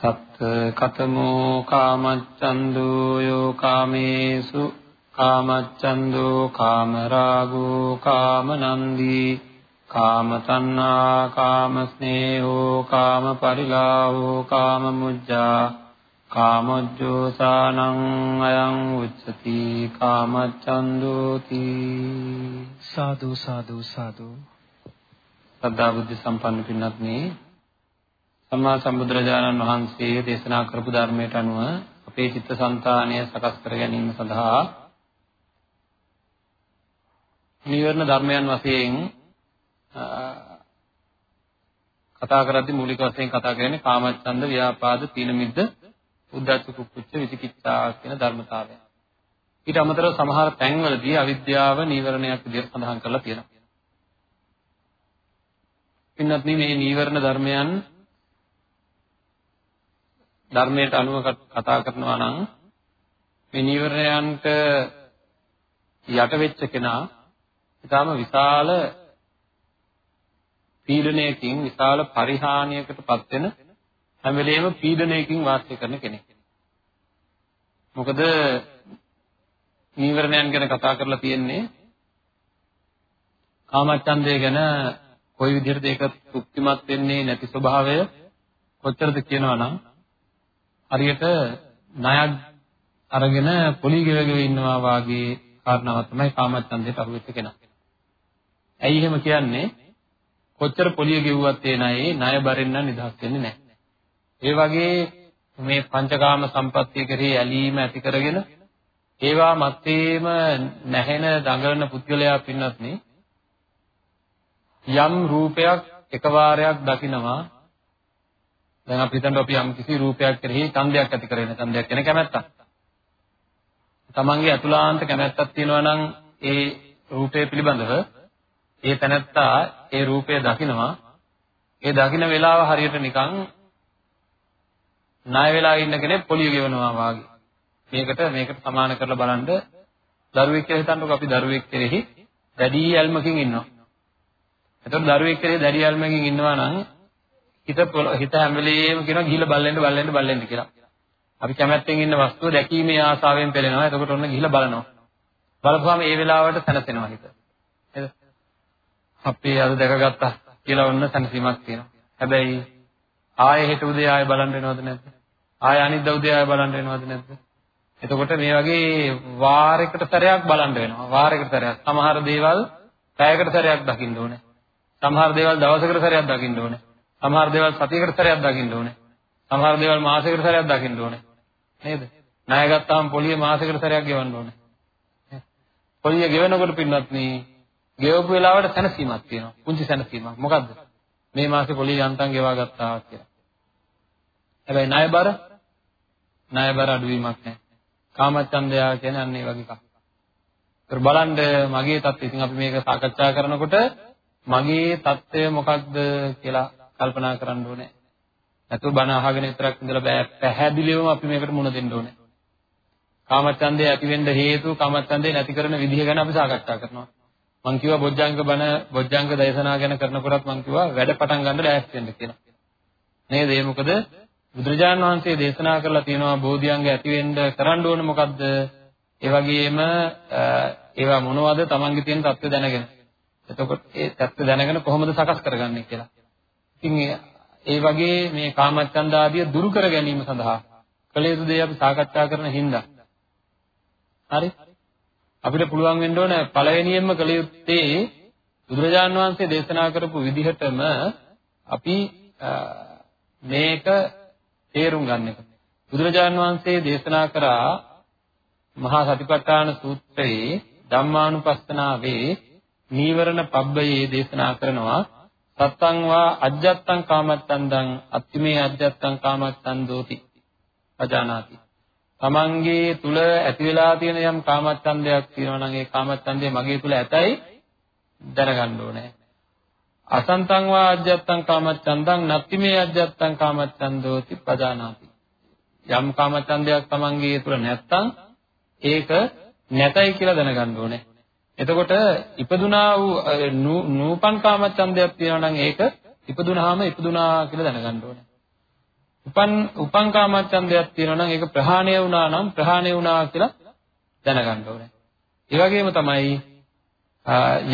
තත් කතමෝ කාමච්ඡන්தோ යෝ කාමේසු කාමච්ඡන්தோ කාමරාගෝ කාමනන්දී කාමතණ්හා කාමස්නේහෝ කාමපරිලාහෝ කාමමුජ්ජා කාමොජ්ජෝසානං අයං උච්චති කාමච්ඡන්දෝති සාදු සාදු සාදු සද්ධා බුද්ධ සම්පන්න පින්වත්නි සම්මා සම්බුදුරජාණන් වහන්සේ දේශනා කරපු ධර්මයට අනුව අපේ චිත්තසංතානය සකස් කර ගැනීම සඳහා නිවර්ණ ධර්මයන් වශයෙන් කතා කරද්දී මූලික වශයෙන් කතා කරන්නේ කාමච්ඡන්ද, ව්‍යාපාද, තීන මිද්ද, උද්ධච්ච කුක්කුච්ච විචිකිච්ඡා කියන ධර්මතාවය. ඊට අමතරව සමහර තැන්වලදී අවිද්‍යාව නීවරණයක් විදිහට සඳහන් කරලා තියෙනවා. පින්නත් මේ නීවරණ ධර්මයන් ධර්මයට අනුව කතා කරනවා නම් මේ නීවරණයන්ට යට වෙච්ච කෙනා ඊටාම විශාල පීඩනයකින් විශාල පරිහානියකටපත් වෙන හැම වෙලේම පීඩනයකින් වාසය කරන කෙනෙක්. මොකද නීවරණයන් ගැන කතා කරලා තියෙන්නේ කාමච්ඡන්දය ගැන කොයි විදිහටද ඒක තෘප්තිමත් වෙන්නේ නැති ස්වභාවය කොච්චරද කියනවා නම් හරියට ණයක් අරගෙන පොලි ගෙවගෙන ඉන්නවා වාගේ කාරණාවක් තමයි කාමච්ඡන්දයට අහුවෙච්ච කෙනා. ඇයි එහෙම කියන්නේ? කොච්චර පොලිය ගෙවුවත් ඒ ණයේ ණය බරෙන් නම් නිදහස් වෙන්නේ නැහැ. ඒ වගේ මේ පංචකාම සම්පත්තිය කෙරෙහි ඇලීම ඇති කරගෙන ඒවා මැත්තේම නැහෙන දඟලන පුද්ගලයා පින්නත් යම් රූපයක් එකවාරයක් දකිනවා දැන් අපි හිතන්න අපි යම් කිසි රූපයක් කෙරෙහි ඡන්දයක් ඇති කරගෙන ඡන්දයක් කියන්නේ කැමැත්තක්. තමන්ගේ අතුලාන්ත කැමැත්තක් තියෙනවා නම් ඒ රූපය පිළිබඳව ඒ තැනැත්තා ඒ රූපය දකිනවා. ඒ දකින වෙලාව හරියට නිකන් ණය වෙලා ඉන්න කෙනෙක් පොලිය ගෙවනවා වාගේ. මේකට මේකට සමාන කරලා බලන්න දරුවෙක් කියලා හිතන්නකො අපි දරුවෙක් කෙරෙහි දැඩි ඇල්මකින් ඉන්නවා. එතකොට දරුවෙක් කෙරෙහි දැඩි ඇල්මකින් ඉන්නවා නම් හිත හිත හැම වෙලෙම කියනවා ගිහිල්ලා බල්ලෙන්න බල්ලෙන්න බල්ලෙන්න කියලා. අපි කැමැත්තෙන් ඉන්න වස්තුව දැකීමේ ආසාවෙන් පෙළෙනවා. එතකොට ඔන්න ගිහිල්ලා බලනවා. බලපුවාම ඒ වෙලාවට සැනසෙනවා හිත. නේද? අපි අද දැකගත්තා කියලා ඔන්න සැනසීමක් තියෙනවා. හැබැයි ආයෙ හෙට උදේ ආයෙ බලන්න වෙනවද නැද්ද? ආයෙ අනිද්දා උදේ ආයෙ බලන්න වෙනවද නැද්ද? එතකොට මේ වගේ වාරයකට සැරයක් බලන්න වෙනවා. වාරයකට සැරයක්. සමහර දේවල් පැයකට සැරයක් දකින්න ඕනේ. සමහර දේවල් දවසකට සැරයක් දකින්න ඕනේ. සමහර දේවල් සතියකට සැරයක් දකින්න ඕනේ. සමහර දේවල් මාසයකට සැරයක් දකින්න ඕනේ. නේද? ණය ගත්තාම පොලිය මාසයකට සැරයක් ගෙවන්න ඕනේ. පොලිය ගෙවනකොට පින්නත් නේ ගෙවපු වෙලාවට සැනසීමක් තියෙනවා. පුංචි සැනසීමක්. මොකද්ද? මේ මාසේ පොලිය යන්තම් ගෙවා ගත්තා කියලා. හැබැයි ණයබර ණයබර අඩුවීමක් නැහැ. කාමච්ඡන්දයා කියන්නේ අන්න ඒ වගේ එකක්. ඒත් බලන්න මගේ தත්ත්වය ඉතින් අපි මේක සාකච්ඡා කරනකොට මගේ தත්ත්වය මොකක්ද කියලා කල්පනා කරන්න ඕනේ. නැතුව බණ අහගෙන විතරක් ඉඳලා බෑ පැහැදිලිවම අපි මේකට මුණ දෙන්න ඕනේ. කාමච්ඡන්දේ ඇති වෙන්න හේතු කාමච්ඡන්දේ නැති කරන විදිහ ගැන අපි සාකච්ඡා කරනවා. මම කිව්වා බොජ්ජංග බණ බොජ්ජංග දේශනා ගැන කරනකොටත් මම කිව්වා වැඩ පටන් ගන්න ලෑස්ති වෙන්න කියලා. නේද? ඒ මොකද බුදුරජාණන් වහන්සේ දේශනා කරලා තියෙනවා බෝධිඅංග ඇති වෙන්න කරන්න ඕන මොකද්ද? ඒ වගේම ඒවා මොනවද? Tamange තියෙන தත්ත්වය දැනගෙන. එතකොට ඒ தත්ත්වය දැනගෙන කොහොමද සකස් කරගන්නේ කියලා. ඉතින් ඒ වගේ මේ කාමච්ඡන්ද ආදිය දුරු කර ගැනීම සඳහා කළ යුතු දේ අපි සාකච්ඡා කරන හින්දා. හරි? අපිට පුළුවන් වෙන්න ඕන පළවෙනියෙන්ම කළ යුත්තේ බුදුරජාන් වහන්සේ දේශනා කරපු විදිහටම අපි මේක තේරුම් ගන්න එක. බුදුරජාන් වහන්සේ දේශනා කරා මහා සතිපට්ඨාන සූත්‍රයේ ධම්මානුපස්සනාවේ නීවරණ පබ්බයේ දේශනා කරනවා සත්තං වා අජ්ජත්තං කාමත්තන්දං අත්තිමේ අජ්ජත්තං කාමත්තන්දෝති පජානාති තමන්ගේ තුල ඇති වෙලා තියෙන යම් කාමච්ඡන්දයක් තියෙනවා නම් ඒ කාමච්ඡන්දය මගේ තුල ඇතයි දැනගන්න ඕනේ. අසන්තං වා අජ්ජත්තං කාමච්ඡන්දං නත්තිමේ අජ්ජත්තං කාමච්ඡන්දෝති පදානාති. යම් කාමච්ඡන්දයක් තමන්ගේ තුල නැත්තම් ඒක නැතයි කියලා දැනගන්න ඕනේ. එතකොට ඉපදුනා වූ නූපන් කාමච්ඡන්දයක් තියෙනවා නම් ඒක ඉපදුනහම ඉපදුනා කියලා දැනගන්න ඕනේ. උපන් උපන් කාමච්ඡන්දයක් තියෙනවා නම් ඒක ප්‍රහාණය වුණා නම් ප්‍රහාණය වුණා කියලා දැනගන්න ඕනේ. ඒ වගේම තමයි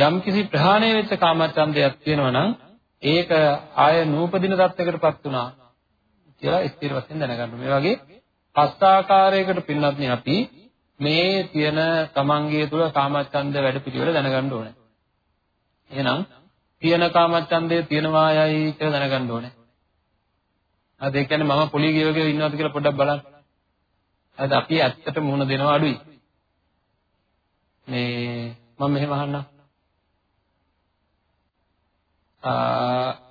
යම් කිසි ප්‍රහාණය වෙච්ච කාමච්ඡන්දයක් තියෙනවා නම් ඒක ආය නූපදින தත්යකටපත් වුණා කියලා ස්ථිර වශයෙන් දැනගන්න ඕනේ. මේ වගේ පස් ආකාරයකට පින්නත් අපි මේ තියෙන තමන්ගේ තුල කාමච්ඡන්ද වැඩ පිළිවෙල දැනගන්න ඕනේ. එහෙනම් තියෙන කාමච්ඡන්දය තියෙනවායයි කියලා දැනගන්න ඕනේ. අද ඒ කියන්නේ මම පොලි ගියවගේ ඉන්නවද කියලා පොඩ්ඩක් බලන්න. අද අපි ඇත්තට මුහුණ දෙනවා අඩුයි. මේ මම මෙහෙම අහන්නම්. ආ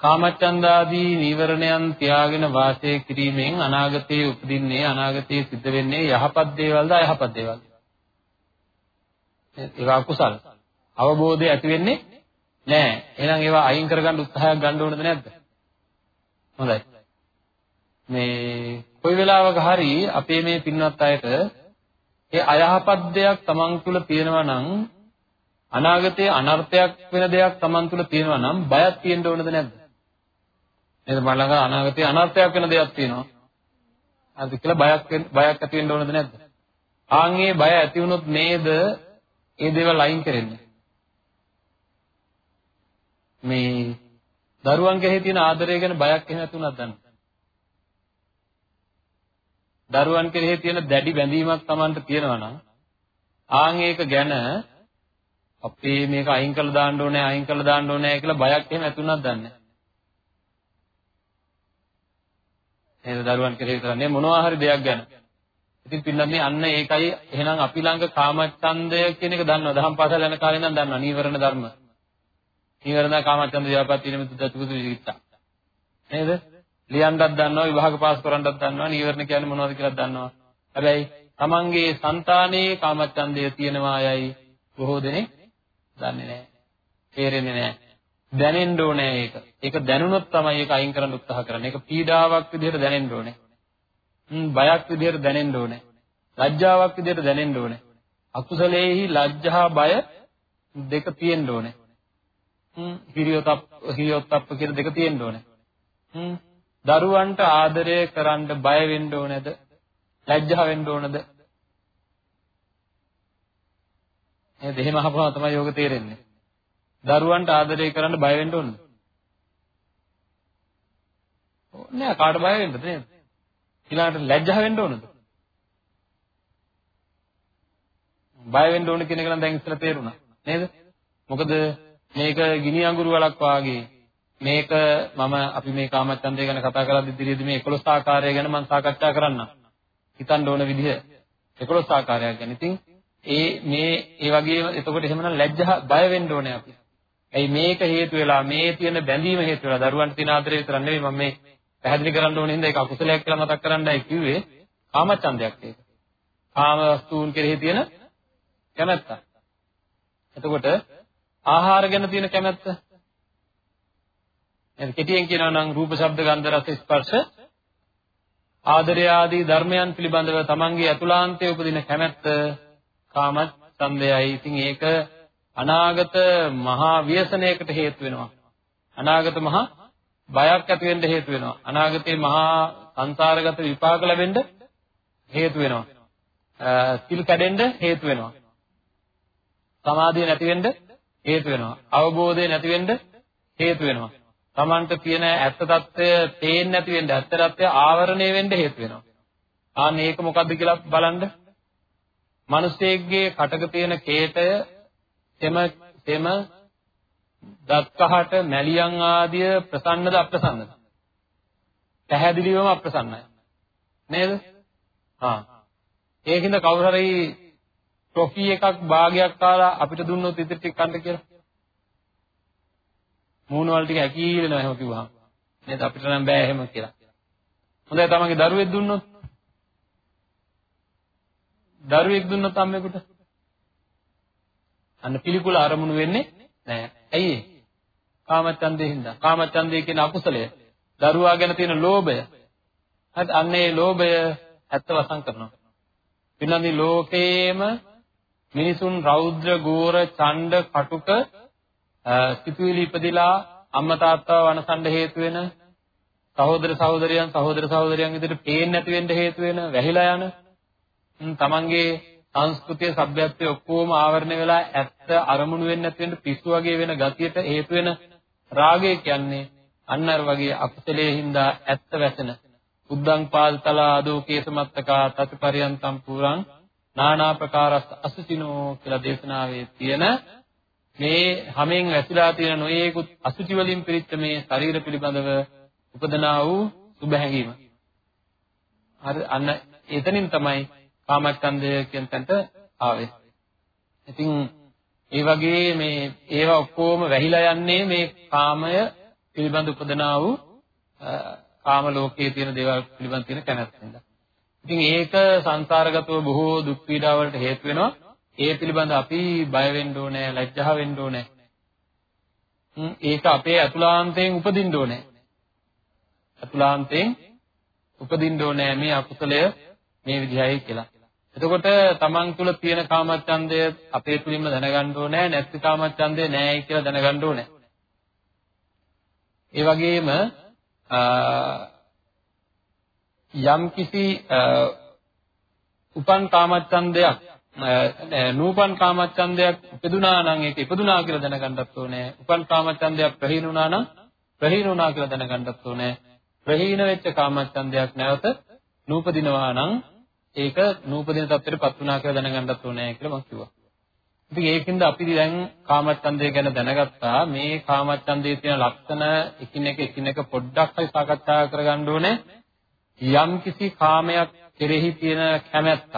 කාමචන්දාදී නීවරණයන් තියාගෙන වාසය කිරීමෙන් අනාගතයේ උපදින්නේ අනාගතයේ සිද්ධ වෙන්නේ යහපත් දේවල්ද අයහපත් දේවල්ද? ඒක අකුසල. අවබෝධය ඇති වෙන්නේ නෑ. එහෙනම් ඒවා අයින් කරගන්න උත්සාහයක් ගන්න ඕනද නැද්ද? හොඳයි. මේ කොයි වෙලාවක හරි අපේ මේ පින්වත් අයට ඒ අයහපත් දෙයක් Taman තුල තියෙනවා නම් අනාගතයේ අනර්ථයක් වෙන දෙයක් Taman තුල තියෙනවා නම් බයක් තියෙන්න ඕනද නැද්ද? නේද මම ළඟ අනාගතයේ අනර්ථයක් වෙන දෙයක් තියෙනවා. අද කියලා බයක් බයක් ඇති වෙන්න ඕනද නැද්ද? ආන්ගේ බය ඇති වුණොත් නේද ඒ දේවල් අයින් කරන්නේ? මේ දරුවන් කෙරෙහි තියෙන ආදරය ගැන බයක් එහෙම නැති වුණාද දන්නවද? දරුවන් කෙරෙහි තියෙන දැඩි බැඳීමක් Tamanට තියෙනවා නම් ආන් ඒක ගැන අපි මේක අයින් කළා දාන්න ඕනේ අයින් කළා දාන්න ඕනේ කියලා බයක් එහෙම ඇති වුණාද දන්නේ නේද දරුවන් කෙරෙහි කරන්නේ මොනවා හරි දෙයක් ගැන. ඉතින් පින්නන්නේ අන්න ඒකයි එහෙනම් අපි ළඟ කාමච්ඡන්දය කියන එක දන්නවා. දහම් පාසල් යන කාලේ ඉඳන් දන්නවා. නීවරණ ධර්ම. නීවරණ කාමච්ඡන්ද ව්‍යාපාද තියෙන මෙතු දතුකුතු විචිකිච්ඡා. නේද? ලියන්නත් දන්නවා විභාග පාස් කරන්නත් දන්නවා නීවරණ කියන්නේ මොනවද කියලාත් දන්නවා. හැබැයි තමන්ගේ సంతානයේ කාමච්ඡන්දය තියෙනවායයි බොහෝ දෙනෙක් දන්නේ නැහැ. තේරෙන්නේ නැහැ. දැනෙන්න ඕනේ ඒක. ඒක දැනුණොත් තමයි ඒක අයින් කරන්න උත්සාහ කරන්නේ. ඒක පීඩාවක් විදිහට දැනෙන්න ඕනේ. හ්ම් බයක් විදිහට දැනෙන්න ඕනේ. ලැජ්ජාවක් විදිහට දැනෙන්න ඕනේ. අකුසලයේහි ලැජ්ජා බය දෙක තියෙන්න ඕනේ. හිරියොතප් හිරියොත්ප්ප කියන දෙක තියෙන්න ඕනේ. හ්ම් දරුවන්ට ආදරය කරන්න බය වෙන්න ඕනේද? ලැජ්ජා වෙන්න ඕනේද? එහෙනම් එහෙම අහපුවම තමයි යෝග තේරෙන්නේ. දරුවන්ට ආදරය කරන්න බය වෙන්න ඕනද? නෑ කාට බය වෙන්නද නේද? ඊළඟට ලැජ්ජා වෙන්න ඕනද? බය වෙන්න ඕන කියන එක නම් දැන් ඉස්සෙල්ලා තේරුණා නේද? මොකද මේක ගිනි අඟුරු වලක් වාගේ මේක මම අපි මේ කාමච්ඡන්දය ගැන කතා කරද්දී ඉදිරියේදී මේ 11 ආකාරය ගැන මම සාකච්ඡා කරන්නම්. හිතන්න ඕන විදිහ 11 ආකාරයක් ගැන. ඉතින් ඒ මේ ඒ වගේම එතකොට එහෙමනම් ලැජ්ජා බය වෙන්න ඕනේ අපි. ඇයි මේක හේතු වෙලා මේ තියෙන බැඳීම හේතු වෙලා දරුවන්ට තියෙන ආදරය විතර නෙවෙයි මම මේ පැහැදිලි කරන්න ඕනේ හින්දා ඒක අකුසලයක් කියලා මතක් කරන්නයි කිව්වේ කාමච්ඡන්දයක් ඒක. කාම වස්තුන් කෙරෙහි තියෙන කැමැත්ත. එතකොට ආහාර ගැන තියෙන කැමැත්ත එහෙනම් කෙටියෙන් කියනවා නම් රූප ශබ්ද ගන්ධ රස ස්පර්ශ ආදරය ආදී ධර්මයන් පිළිබඳව තමන්ගේ අතුලාන්තයේ උපදින කැමැත්ත කාම ඡන්දයයි. ඉතින් ඒක අනාගත මහා ව්‍යසනයකට හේතු වෙනවා. අනාගත මහා බයක් ඇති වෙන්න හේතු වෙනවා. අනාගතේ මහා සංසාරගත විපාක ලැබෙන්න හේතු වෙනවා. සිල් කැඩෙන්න හේතු වෙනවා. සමාධිය නැති වෙන්න හේතු වෙනවා. අවබෝධය නැති වෙන්න හේතු වෙනවා. Tamanට තියෙන ඇත්ත తত্ত্বය තේින් නැති වෙන්න ඇත්ත తত্ত্বය ආවරණය වෙන්න හේතු වෙනවා. ආන්න ඒක මොකද්ද කියලා බලන්න. මිනිස්සෙක්ගේ කටක තියෙන කේතය තෙම තෙම දත්කහට මැලියන් ආදිය ප්‍රසන්නද අප්‍රසන්නද? පැහැදිලිවම අප්‍රසන්නයි. නේද? හා. ඒකින්ද කවුරු හරි ටොෆි එකක් භාගයක් කාලා අපිට දුන්නොත් ඉතින් ටික කන්න කියලා. මූණ වල ටික ඇකීලෙනවා එහෙම කිව්වහම. නේද අපිට නම් බෑ එහෙම කියලා. හොඳයි තමන්ගේ දරුවෙක් දුන්නොත් දරුවෙක් දුන්නොත් අම්මෙකුට අන්න පිළිකුල අරමුණු වෙන්නේ නැහැ. ඇයි ඒ? කාමච්ඡන්දේ හින්දා. කාමච්ඡන්දේ කියන අකුසලය. දරුවා ගැන තියෙන ලෝභය. හරි අන්න ඒ ලෝභය ඇත්ත වසන් කරනවා. පින්නන්දි ලෝකේම මිනිසුන් රෞද්‍ර ගෝර ඡණ්ඩ කටුක සිතුවිලි ඉපදිලා අම්මා තාත්තා වනසඬ හේතු වෙන සහෝදර සහෝදරයන් සහෝදර සහෝදරයන් විදිහට පේන්නේ නැති වෙන්න හේතු වෙන වැහිලා යන තමන්ගේ සංස්කෘතිය සભ્યත්වය ඔක්කොම ආවරණය වෙලා ඇත්ත අරමුණු වෙන්නේ නැති වෙන්න පිස්සු වගේ වෙන ගතියට හේතු වෙන රාගය කියන්නේ අන්න අර වගේ අකුසලයේ හින්දා ඇත්ත වැසෙන උද්දං පාල්තලා ආදෝ කේසමත්තකා තත්පරියන්තම් පුරං නානා ප්‍රකාරස් අසුචිනෝ කියලා දේශනාවේ තියෙන මේ හැමෙන් වැසිලා තියෙන නොයේකුත් අසුචි වලින් පිරිච්ච මේ ශරීර පිළිබඳව උපදනා වූ සුභ හැඟීම. හරි අන්න එතනින් තමයි කාමච්ඡන්දය කියන තැනට ආවේ. ඉතින් ඒ වගේ මේ ඒවා ඔක්කොම වැහිලා යන්නේ මේ කාමය පිළිබඳ උපදනා වූ කාම ලෝකයේ තියෙන දේවල් පිළිබඳ තියෙන කැමැත්තෙන්ද. ඉතින් ඒක සංසාරගතව බොහෝ දුක් පීඩා වලට හේතු වෙනවා. ඒ පිළිබඳ අපි බය වෙන්න ඕනේ, ලැජ්ජා වෙන්න ඕනේ. ඒක අපේ අතුලාන්තයෙන් උපදින්න ඕනේ. අතුලාන්තයෙන් උපදින්න ඕනේ මේ අකුසලය මේ විදිහයි කියලා. එතකොට තමන් තුළ තියෙන කාමච්ඡන්දය අපේ තුලින්ම දැනගන්න ඕනේ නැත්ති කාමච්ඡන්දය නෑයි කියලා දැනගන්න ඕනේ. ඒ වගේම යම් කිසි උපන් කාමච්ඡන්දයක් නූපන් කාමච්ඡන්දයක් ඉපදුනා නම් ඒක ඉපදුනා කියලා දැනගන්නත් ඕනේ. උපන් කාමච්ඡන්දයක් ප්‍රහීනුණා නම් ප්‍රහීනුණා කියලා දැනගන්නත් ඕනේ. ප්‍රහීන වෙච්ච කාමච්ඡන්දයක් නැවත නූපදිනවා නම් ඒක නූපදින තත්ත්වයටපත් වුණා කියලා දැනගන්නත් ඕනේ කියලා මම කිව්වා. ඉතින් ඒකින්ද අපි දැන් කාමච්ඡන්දය ගැන දැනගත්තා. මේ කාමච්ඡන්දයේ තියෙන ලක්ෂණ එකිනෙක එකිනෙක පොඩ්ඩක් හරි සාකච්ඡා කරගන්න ඕනේ. යම් කිසි කාමයක් කෙරෙහි තියෙන කැමැත්තක්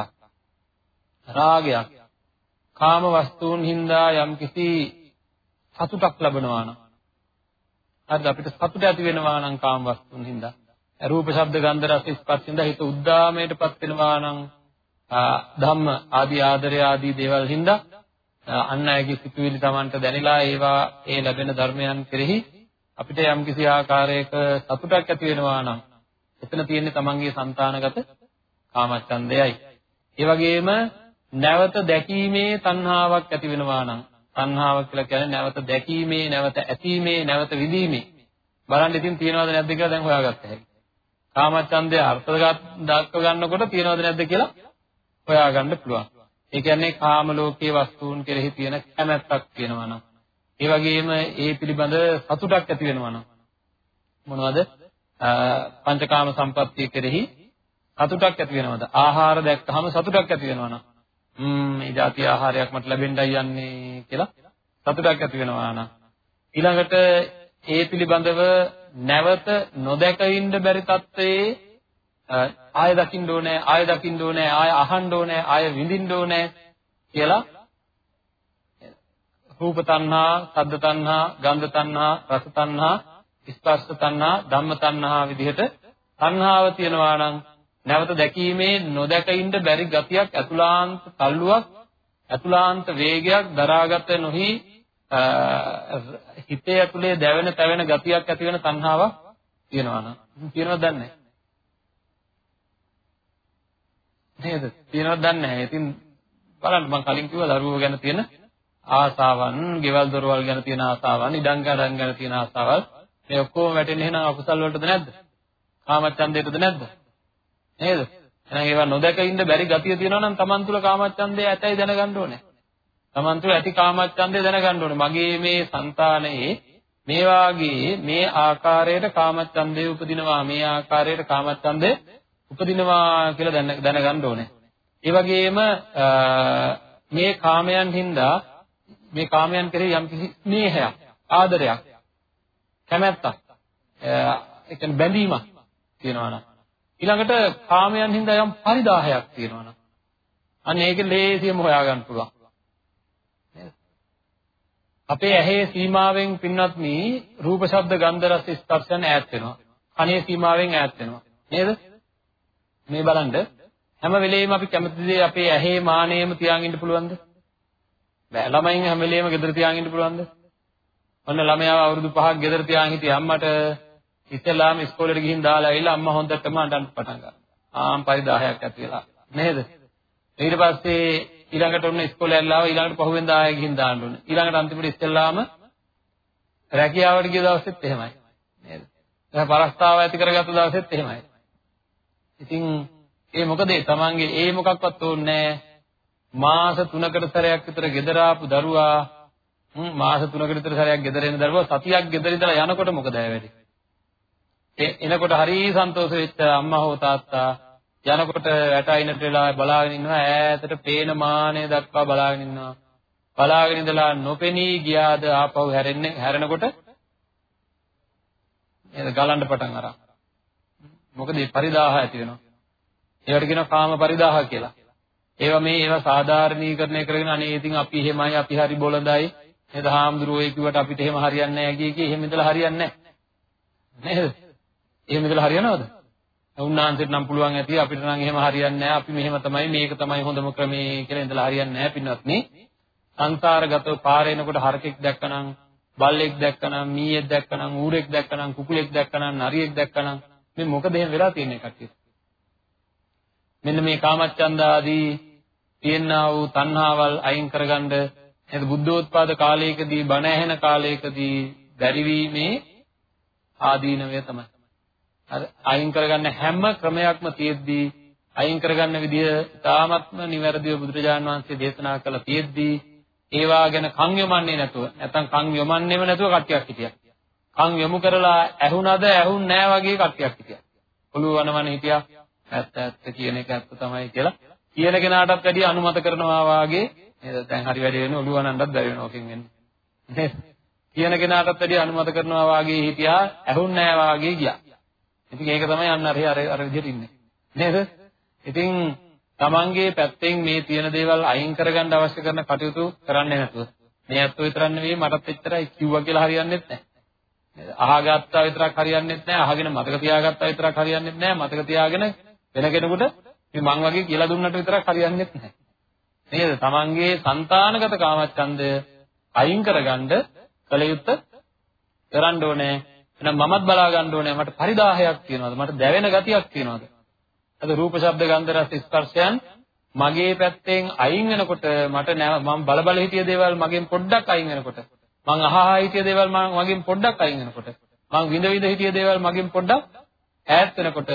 රාගයක් කාම වස්තුන් හින්දා යම් කිසි සතුටක් ලබනවා නම් හරිද අපිට සතුට ඇති වෙනවා නම් කාම වස්තුන් හින්දා රූප ශබ්ද ගන්ධ රස ස්පර්ශින්ද හිත උද්දාමයටපත් වෙනවා නම් ධම්ම ආදී ආදරය ආදී දේවල් හින්දා අන් අයගේ සිතුවිලි Tamanට දැනලා ඒවා ඒ ලැබෙන ධර්මයන් කෙරෙහි අපිට යම්කිසි ආකාරයක සතුටක් ඇති වෙනවා නම් එතන තියෙන්නේ Tamanගේ సంతానගත කාමච්ඡන්දයයි. ඒ වගේම නැවත දැකීමේ තණ්හාවක් ඇති වෙනවා නම් තණ්හාව කියලා කියන්නේ නැවත දැකීමේ නැවත ඇසීමේ නැවත විඳීමේ බලන්න ඉතින් තියනවද නැද්ද කියලා දැන් හොයාගත්ත හැකි. කාමච්ඡන්දය අර්ථ දක්ව ගන්නකොට තියනවද නැද්ද කියලා හොයාගන්න පුළුවන්. ඒ කියන්නේ කාම ලෝකයේ වස්තුන් කෙරෙහි තියෙන කැමැත්තක් තියෙනවා නම්. ඒ වගේම ඒ පිළිබඳ සතුටක් ඇති වෙනවා නම්. මොනවද? පංචකාම සම්පත්තිය කෙරෙහි සතුටක් ඇති වෙනවද? ආහාර දැක්කහම සතුටක් ඇති වෙනවනම් ම්ම් මේ જાති ආහාරයක් මට ලැබෙන්නයි යන්නේ කියලා සතුටක් ඇති වෙනවා නම්. ඊළඟට ඒ පිළිබඳව නැවත නොදැක ඉන්න බැරි තත්ත්වයේ ආය දකින්න ඕනේ ආය දකින්න ඕනේ ආය අහන්න ඕනේ ආය විඳින්න ඕනේ කියලා රූප තණ්හා, සද්ද තණ්හා, ගන්ධ තණ්හා, රස තණ්හා, ස්පර්ශ තණ්හා, ධම්ම තණ්හා විදිහට තණ්හාව තියෙනවා නම් නැවත දැකීමේ නොදැක ඉන්න බැරි ගතියක් අතුලාන්ත තල්ලුවක් අතුලාන්ත වේගයක් දරාගත නොහි හිතේ ඇතුලේ දැවෙන තැවෙන ගතියක් ඇති වෙන තණ්හාවක් තියෙනවා නම් තියෙනවද දන්නේ නේද? තියෙනවද දන්නේ නැහැ. ඉතින් බලන්න මම කලින් කිව්වා දරුවෝ ගැන තියෙන ආසාවන්, ගෙවල් දොරවල් ගැන තියෙන ආසාවන්, ඉඩම් කඩම් ගැන තියෙන ආසාවල් මේ ඔක්කොම වැටෙන්නේ එහෙනම් අකුසල් වලටද නැද්ද? කාමච්ඡන්දයටද නැද්ද? නේද? එහෙනම් ඒවා නොදැක ඉන්න බැරි ගතිය තියෙනවා නම් Taman තුල කාමච්ඡන්දය ඇතයි දැනගන්න ඕනේ. Taman තුල ඇති කාමච්ඡන්දය දැනගන්න ඕනේ. මගේ මේ సంతානයේ මේ වාගේ මේ ආකාරයට කාමච්ඡන්දය උපදිනවා මේ ආකාරයට කාමච්ඡන්දය උපදිනවා කියලා දැනගන්න ඕනේ. ඒ වගේම මේ කාමයන් හින්දා මේ කාමයන් කෙරෙහි යම්කිසි ස්නේහයක්, ආදරයක්, කැමැත්තක්, ඒ කියන්නේ බැඳීමක් තියෙනවා නම් ඊළඟට කාමයන් හින්දා යම් පරිදාහයක් තියෙනවා නම් අන්න ඒක ලේසියෙම හොයාගන්න පුළුවන්. අපේ ඇහි සීමාවෙන් පින්වත්නි රූප ශබ්ද ගන්ධ රස ස්පර්ශයන් ඈත් වෙනවා. කනේ සීමාවෙන් ඈත් වෙනවා. නේද? මේ බලන්න හැම වෙලෙම අපි කැමති දේ අපේ ඇහි මානෙම තියාගෙන ඉන්න පුළුවන්ද? බෑ. ළමයින් හැම වෙලෙම ගෙදර තියාගෙන ඉන්න පුළුවන්ද? ඔන්න ළමයාව අවුරුදු 5ක් ගෙදර තියාගෙන හිටිය අම්මට ඉස්සෙල්ලාම ඉස්කෝලේට ගිහින් දාලා ඇවිල්ලා අම්මා හොඳටම අඬන්න පටන් ගන්නවා. ආම් පරිදාහයක් ඇති වෙලා. නේද? ඊට පස්සේ ඊළඟට ඔන්න ඉස්කෝලේ ඇල්ලාව ඊළඟට පහුවෙන්ද ආයෙ ගිහින් දාන්න ඕන. ඊළඟට අන්තිමට ඉස්සෙල්ලාම රැකියාවට ගිය දවසෙත් එහෙමයි. නේද? දැන් පරස්තාව ඇති කරගත්ත දවසෙත් එහෙමයි. ඉතින් ඒ මොකද ඒ තමන්ගේ ඒ මොකක්වත් ඕනේ මාස 3කට සැරයක් විතර ගෙදර ආපු දරුවා මාස 3කට විතර සැරයක් ගෙදර එන දරුවා සතියක් ගෙදර ඉඳලා යනකොට මොකද වෙන්නේ? ඒ එනකොට හරි සන්තෝෂ වෙච්ච අම්මා හෝ තාත්තා යනකොට වැටයිනට වෙලා බලාගෙන ඉන්නවා ඈතට පේන මානය දක්වා බලාගෙන ඉන්නවා. බලාගෙන ඉඳලා නොපෙනී ගියාද ආපහු හැරෙන්නේ හැරෙනකොට? එද ගලන්න පටන් අරන්. මොකද මේ පරිදාහ ඇති වෙනවා. ඒවට කියනවා කාම පරිදාහ කියලා. ඒවා මේ ඒවා සාධාරණීකරණය කරගෙන අනේ ඉතින් අපි එහෙමයි අපි හරි බොළඳයි. නේද? හාමුදුරුවෝ ඒ කිව්වට අපිට එහෙම හරියන්නේ නැහැ කිය කී එහෙම ඉඳලා හරියන්නේ නැහැ. නේද? එහෙම ඉඳලා හරියනවද? උන්වහන්සේට නම් පුළුවන් ඇති අපිට නම් එහෙම හරියන්නේ නැහැ. අපි මෙහෙම තමයි මේක තමයි හොඳම ක්‍රමේ කියලා ඉඳලා හරියන්නේ නැහැ පින්වත්නි. සංසාරගතව පාරේනකොට හරකෙක් දැක්කනම්, බල්ලෙක් දැක්කනම්, මීයෙක් දැක්කනම්, ඌරෙක් දැක්කනම්, කුකුලෙක් දැක්කනම්, නරියෙක් දැක්කනම් මේ මොකද එහෙම වෙලා තියෙන්නේ කට්ටිය? මෙන්න මේ කාමච්ඡන්ද ආදී තියෙනා වූ තණ්හාවල් අයින් කරගන්න නේද බුද්ධෝත්පාද කාලයකදී බණ ඇහෙන කාලයකදී බැරිවීමේ ආදීනවය තමයි. හරි අයින් කරගන්න හැම ක්‍රමයක්ම තියෙද්දී අයින් කරගන්න විදිය ඉතාමත්ම නිවැරදිව බුදුරජාණන් වහන්සේ දේශනා කළ තියෙද්දී ඒවා ගැන කන් යොමන්නේ නැතුව නැත්නම් කන් යොමන්නේම නැතුව කට්ටියක් හිටියා. කන් යොමු කරලා ඇහුණද ඇහුන් නෑ වගේ කට්ටියක් හිටියා. ඔළුව වනවන හිටියා. ඇත්ත ඇත්ත කියන එක ඇත්ත තමයි කියලා කියන කෙනාටත් වැඩිය අනුමත කරනවා වාගේ නේද? දැන් හරි වැඩි වෙන ඔළුව වනන්නත් බැරි වෙනවා ඔකෙන් වෙන්නේ. නේද? කියන කෙනාටත් වැඩිය අනුමත කරනවා වාගේ හිටියා ඇහුන් නෑ වාගේ ගියා. ඉතින් ඒක තමයි අන්න අර අර අර විදිහට ඉන්නේ. නේද? ඉතින් තමන්ගේ පැත්තෙන් මේ තියෙන දේවල් අයින් කරගන්න අවශ්‍ය කරන කටයුතු කරන්නේ නැතුව මේ අත්ව විතරක් නෙවෙයි මටත් එච්චරයි කිව්වා කියලා හරියන්නේ නැහැ. අහගත්තා විතරක් හරියන්නේ නැහැ. අහගෙන මතක තියාගත්තා විතරක් හරියන්නේ නැහැ. මතක තියාගෙන වෙන කෙනෙකුට මේ මං වගේ කියලා දුන්නට විතරක් හරියන්නේ නැහැ. නේද? තමන්ගේ సంతානගත කාමච්ඡන්දය අයින් කරගන්න කලයුත්ත කරන්න ඕනේ. එහෙනම් මමත් බලා ගන්න ඕනේ මට පරිදාහයක් තියෙනවද මට දැවෙන ගතියක් තියෙනවද අද රූප ශබ්ද ගන්ධ රස ස්පර්ශයන් මගේ පැත්තෙන් අයින් වෙනකොට මට මම බල බල හිතිය දේවල් මගෙන් පොඩ්ඩක් අයින් වෙනකොට මං අහහා හිතිය දේවල් මගෙන් පොඩ්ඩක් අයින් වෙනකොට මං විඳ විඳ හිතිය දේවල් මගෙන් පොඩ්ඩක් ඈත් වෙනකොට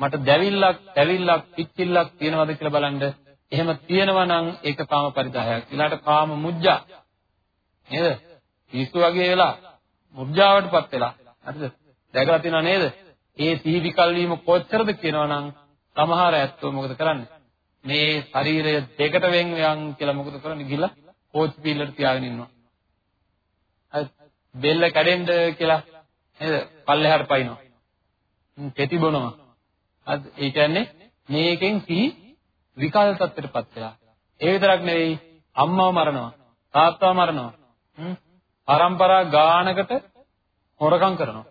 මට දැවිල්ලක්, දැවිල්ලක්, පිච්චිල්ලක් තියෙනවද කියලා බලන්න. එහෙම තියෙනවා නම් ඒක කාම පරිදාහයක්. ඊළාට කාම මුජ්ජා. නේද? පිස්සු වගේ වෙලා මුජ්ජාවටපත් වෙලා හරිද? දැකලා තියෙනව නේද? ඒ සිහි විකල් වීම කොච්චරද කියනවනම් සමහර ඇත්තෝ මොකද කරන්නේ? මේ ශරීරය දෙකට වෙන් වෙයන් කියලා මොකද කරන්නේ? ගිහලා කෝච් පිල්ලට තියාගෙන ඉන්නවා. හරි බෙල්ල කැඩෙන්න කියලා නේද? පල්ලෙහාට පයින්නවා. පෙති බොනවා. හරි ඒ කියන්නේ මේකෙන් සිහි විකල් තත්ත්වයටපත් වෙලා. ඒ විතරක් නෙවෙයි අම්මව මරනවා. තාත්තව මරනවා. හ්ම්. පරම්පරා ගානකට හොරකම් කරනවා.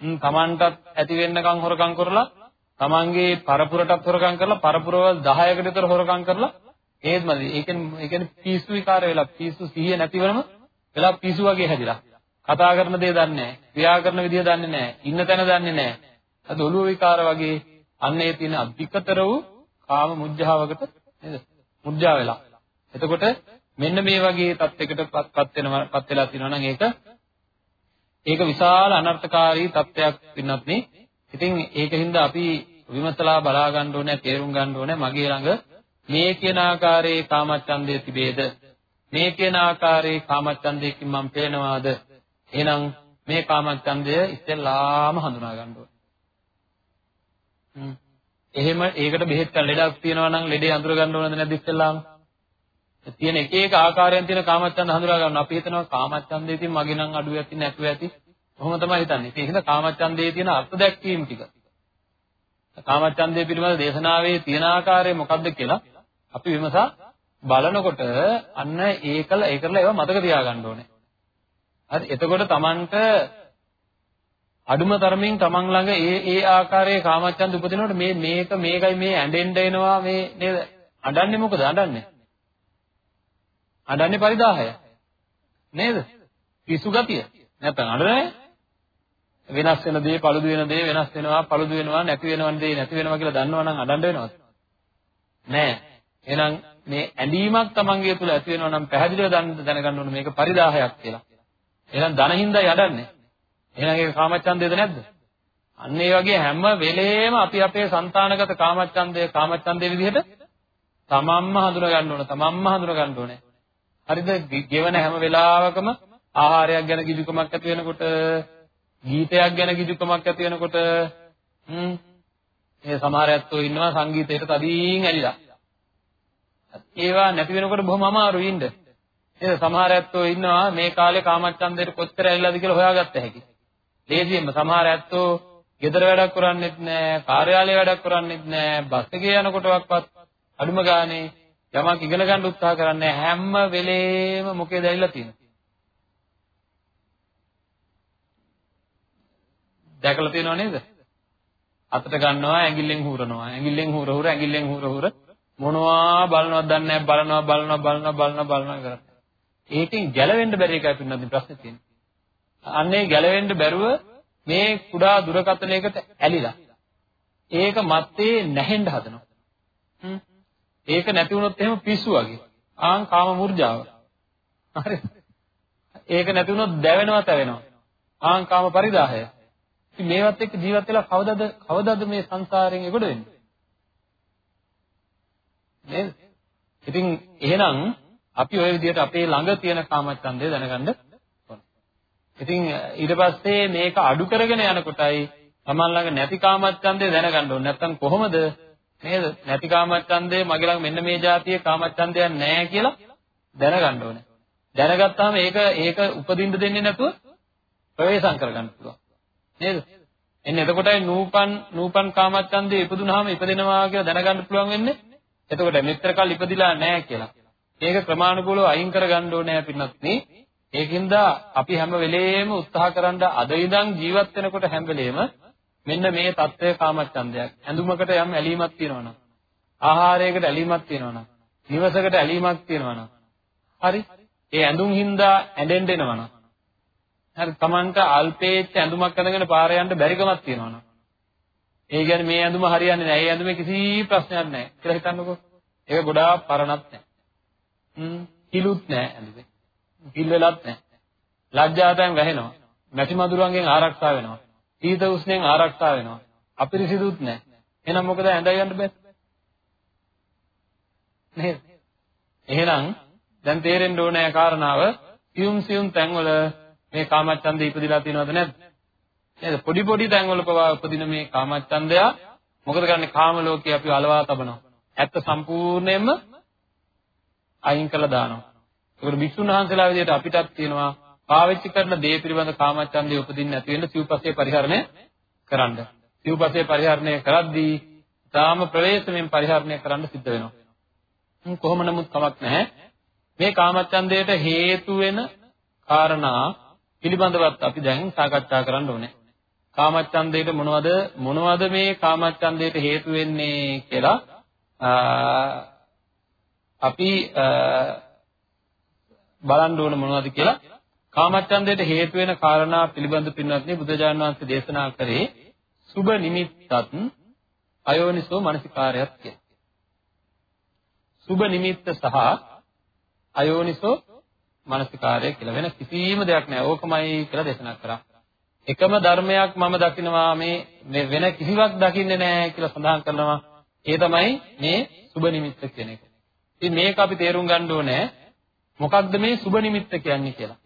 හ්ම් Tamanටත් ඇති වෙන්නකම් හොරකම් කරලා Tamanගේ පරපුරටත් හොරකම් කරලා පරපුරවල් 10කට විතර හොරකම් කරලා ඒත්මදි. ඒ කියන්නේ ඒ කියන්නේ පිස්සු විකාර වෙලා පිස්සු සිහිය නැතිවම වෙලා පිස්සු වගේ හැදිලා. කතා කරන දේ දන්නේ නැහැ. ක්‍රියා කරන විදිය දන්නේ නැහැ. ඉන්න තැන දන්නේ නැහැ. අද ඔළුව විකාර වගේ අන්න ඒ තියෙන අධිකතර වූ කාම මුජ්ජාවකට නේද? මුජ්ජා වෙලා. එතකොට මෙන්න මේ වගේ තත්යකටපත් වෙනවාපත් වෙලා තියෙනවා නම් ඒක ඒක විශාල අනර්ථකාරී තත්ත්වයක් වෙනත් නේ. ඉතින් ඒකින්ද අපි විමසලා බලා ගන්න ඕනේ, තේරුම් ගන්න ඕනේ මගේ ළඟ මේ කියන ආකාරයේ කාමච්ඡන්දය තිබේද? මේ කියන ආකාරයේ කාමච්ඡන්දයකින් මම පේනවාද? එහෙනම් මේ කාමච්ඡන්දය ඉස්සෙල්ලාම හඳුනා ගන්න ඕනේ. එහෙම ඒකට බෙහෙත් ගන්න ලෙඩක් තියෙනවා නම් ලෙඩේ අඳුර ගන්න ඕනද නැද්ද ඉස්සෙල්ලාම? තියෙන එක එක ආකාරයෙන් තියෙන කාමච්ඡන්ද හඳුනා ගන්න. අපි හිතනවා කාමච්ඡන්දේ තියෙන මගේ නම් අඩුව ඇති නැතුව ඇති. කොහොම තමයි හිතන්නේ. ඒක නිසා කාමච්ඡන්දේ තියෙන අර්ථ දැක්වීම ටික. කාමච්ඡන්දේ පිළිබඳ දේශනාවේ තියෙන ආකාරය මොකක්ද කියලා අපි විමසා බලනකොට අන්න ඒකල ඒකල ඒවා මතක තියාගන්න ඕනේ. හරි එතකොට Tamanට අඩුම තරමින් Taman ළඟ ඒ ඒ ආකාරයේ කාමච්ඡන්ද උපදිනකොට මේ මේක මේකයි මේ ඇඬෙන්න එනවා මේ නේද අඬන්නේ මොකද අඬන්නේ අඩන්නේ පරිදාහය. නේද? පිසු ගතිය. නැත්නම් අඩන්නේ වෙනස් වෙන දේ, paludu වෙන දේ වෙනස් වෙනවා, paludu වෙනවා, නැති වෙනවන් දේ නැති වෙනවා කියලා දන්නවනම් අඩන්න වෙනවද? නෑ. එහෙනම් මේ ඇඳීමක් Tamange තුල ඇති වෙනවා නම් පැහැදිලිව දැනගන්න ඕනේ මේක පරිදාහයක් කියලා. එහෙනම් ධනින්දා යඩන්නේ. එහෙනම් ඒක කාමච්ඡන්දයද නැද්ද? අන්න ඒ වගේ හැම වෙලේම අපි අපේ సంతానගත කාමච්ඡන්දය කාමච්ඡන්දේ විදිහට තමන්ම හඳුනා ගන්න ඕන තමන්ම හඳුනා ගන්න ඕනේ හරිද? ගෙවන හැම වෙලාවකම ආහාරයක් ගැන කිදුකමක් ඇති වෙනකොට ගීතයක් ගැන කිදුකමක් ඇති වෙනකොට හ්ම් මේ සමහර ඇත්තෝ ඉන්නවා සංගීතයට තදින් ඇලිලා. ඒවා නැති වෙනකොට බොහොම අමාරුයි ඉන්න. නේද? සමහර ඇත්තෝ ඉන්නවා මේ කාලේ කාමච්ඡන්දයට කොච්චර ඇලිලාද කියලා හොයාගත්ත හැකි. ලේසියෙන්ම සමහර ඇත්තෝ ගෙදර වැඩක් කරන්නේත් නැහැ, කාර්යාලේ වැඩක් කරන්නේත් නැහැ, බස් එකේ යනකොටවත් අඩුම ගානේ යමක් ඉගෙන ගන්න උත්සාහ කරන්නේ හැම වෙලේම මොකේද ඇවිල්ලා තියෙන්නේ? දැකලා තියෙනව නේද? අතට ගන්නවා ඇඟිල්ලෙන් හූරනවා. ඇඟිල්ලෙන් හූර හූර ඇඟිල්ලෙන් හූර හූර මොනවා බලනවද දන්නේ නැහැ බලනවා බලනවා බලනවා බලනවා බලනවා කරන්නේ. ඒකෙන් ගැලවෙන්න බැරි එකයි පින්නත් ප්‍රශ්නේ තියෙන්නේ. අන්නේ ගැලවෙන්න බැරුව මේ කුඩා දුරකථනයකට ඇලිලා. ඒක මත්තේ නැහෙන්න හදනවා. ඒක නැති වුණොත් එහෙම පිස්සු වගේ. ආන් කාම මුර්ජාව. හරි. ඒක නැති වුණොත් දැවෙනවා තැවෙනවා. ආන් කාම පරිදාහය. ඉතින් මේවත් එක්ක ජීවත් වෙලා කවදද කවදද මේ සංසාරයෙන් එගොඩ වෙන්නේ? නේද? ඉතින් එහෙනම් අපි ওই විදිහට අපේ ළඟ තියෙන කාමච්ඡන්දය දැනගන්න ඉතින් ඊට පස්සේ මේක අඩු කරගෙන යනකොටයි තමන් ළඟ නැති කාමච්ඡන්දේ දැනගන්න ඕනේ. නැත්තම් කොහොමද නේද? නැති කාමච්ඡන්දේ මගේ ළඟ මෙන්න මේ જાතියේ කාමච්ඡන්දයක් නැහැ කියලා දැනගන්න ඕනේ. දැනගත්තාම ඒක ඒක උපදින්න දෙන්නේ නැතුව ප්‍රවේශම් කරගන්න පුළුවන්. නේද? එන්න එතකොටයි නූපන් නූපන් කාමච්ඡන්දේ ඉපදුනහම ඉපදෙනවා කියලා දැනගන්න පුළුවන් වෙන්නේ. එතකොට මෙතර කල් ඉපදිලා නැහැ කියලා. ඒක ක්‍රමානුකූලව අයින් කරගන්න ඕනේ පින්නත් නේ. ඒකින්ද අපි හැම වෙලේම උත්සාහ කරන්න අද ඉඳන් ජීවත් වෙනකොට හැම වෙලේම මෙන්න මේ தත්ත්වය කාමච්ඡන්දයක්. ඇඳුමකට යම් ඇලීමක් තියෙනවනම්, ආහාරයකට ඇලීමක් තියෙනවනම්, නිවසකට ඇලීමක් තියෙනවනම්, හරි? ඒ ඇඳුම් හින්දා ඇඬෙන්න එනවනම්, හරි Tamanට අල්පේච්ච ඇඳුමක් අඳගෙන පාර යන්න බැරිකමක් තියෙනවනම්, ඒ කියන්නේ මේ ඇඳුම හරියන්නේ නැහැ. ඒ ඇඳුමේ කිසි ප්‍රශ්නයක් නැහැ කියලා හිතන්නකෝ. ඒක ගොඩාක් පරණක් නැහැ. හ්ම්, කිලුත් නැහැ ඇඳුමේ. කිල් වෙලත් නැහැ. ලැජ්ජාවෙන් වැහෙනවා. මැටි මදුරුවන්ගෙන් ආරක්ෂා වෙනවා. සීත උෂ්ණයෙන් ආරක්ෂා වෙනවා. අපිරිසිදුත් නැහැ. එහෙනම් මොකද ඇඳයි යන්න බෑ? නේද? එහෙනම් දැන් තේරෙන්න ඕනේ කාරණාව සියුම් සියුම් තැන්වල මේ කාමච්ඡන්දේ ඉපදිලා තියෙනවද නැද්ද? නේද? පොඩි පොඩි තැන්වල පවා උපදින මේ කාමච්ඡන්දය මොකද කරන්නේ? කාම ලෝකේ අපි අලවා තබනවා. ඇත්ත සම්පූර්ණයෙන්ම අයින් කළා දානවා. ඒකට වික්ෂුන් වහන්සේලා විදිහට අපිටත් තියෙනවා පාවිච්චි කරන දේ පිළිබඳ කාමච්ඡන්දය උපදින්න නැති වෙන්න සිව්පස්සේ පරිහරණය කරන්න. සිව්පස්සේ පරිහරණය කරද්දී තාම ප්‍රවේශමෙන් පරිහරණය කරන්න සිද්ධ වෙනවා. කොහොම නමුත් කමක් නැහැ. මේ කාමච්ඡන්දයට හේතු වෙන කාරණා පිළිබඳවත් අපි දැන් සාකච්ඡා කරන්න ඕනේ. කාමච්ඡන්දයට මොනවද මොනවද මේ කාමච්ඡන්දයට හේතු වෙන්නේ කියලා අපි බලන්න ඕන මොනවද කියලා කාමච්ඡන්දයට හේතු වෙන කාරණා පිළිබඳ පින්වත්නි බුදුජානක වහන්සේ දේශනා කරේ සුබ නිමිත්තත් අයෝනිසෝ මනසිකාරයත් කියලා. සුබ නිමිත්ත සහ අයෝනිසෝ මනසිකාරය කියලා වෙන කිසිම දෙයක් නැහැ. ඕකමයි කියලා දේශනා කරා. එකම ධර්මයක් මම දකිනවා මේ වෙන කිසිවක් දකින්නේ නැහැ කියලා සඳහන් කරනවා. ඒ තමයි මේ සුබ නිමිත්ත කියන එක. ඉතින් මේක අපි තේරුම් ගන්න ඕනේ මොකක්ද මේ සුබ නිමිත්ත කියන්නේ කියලා.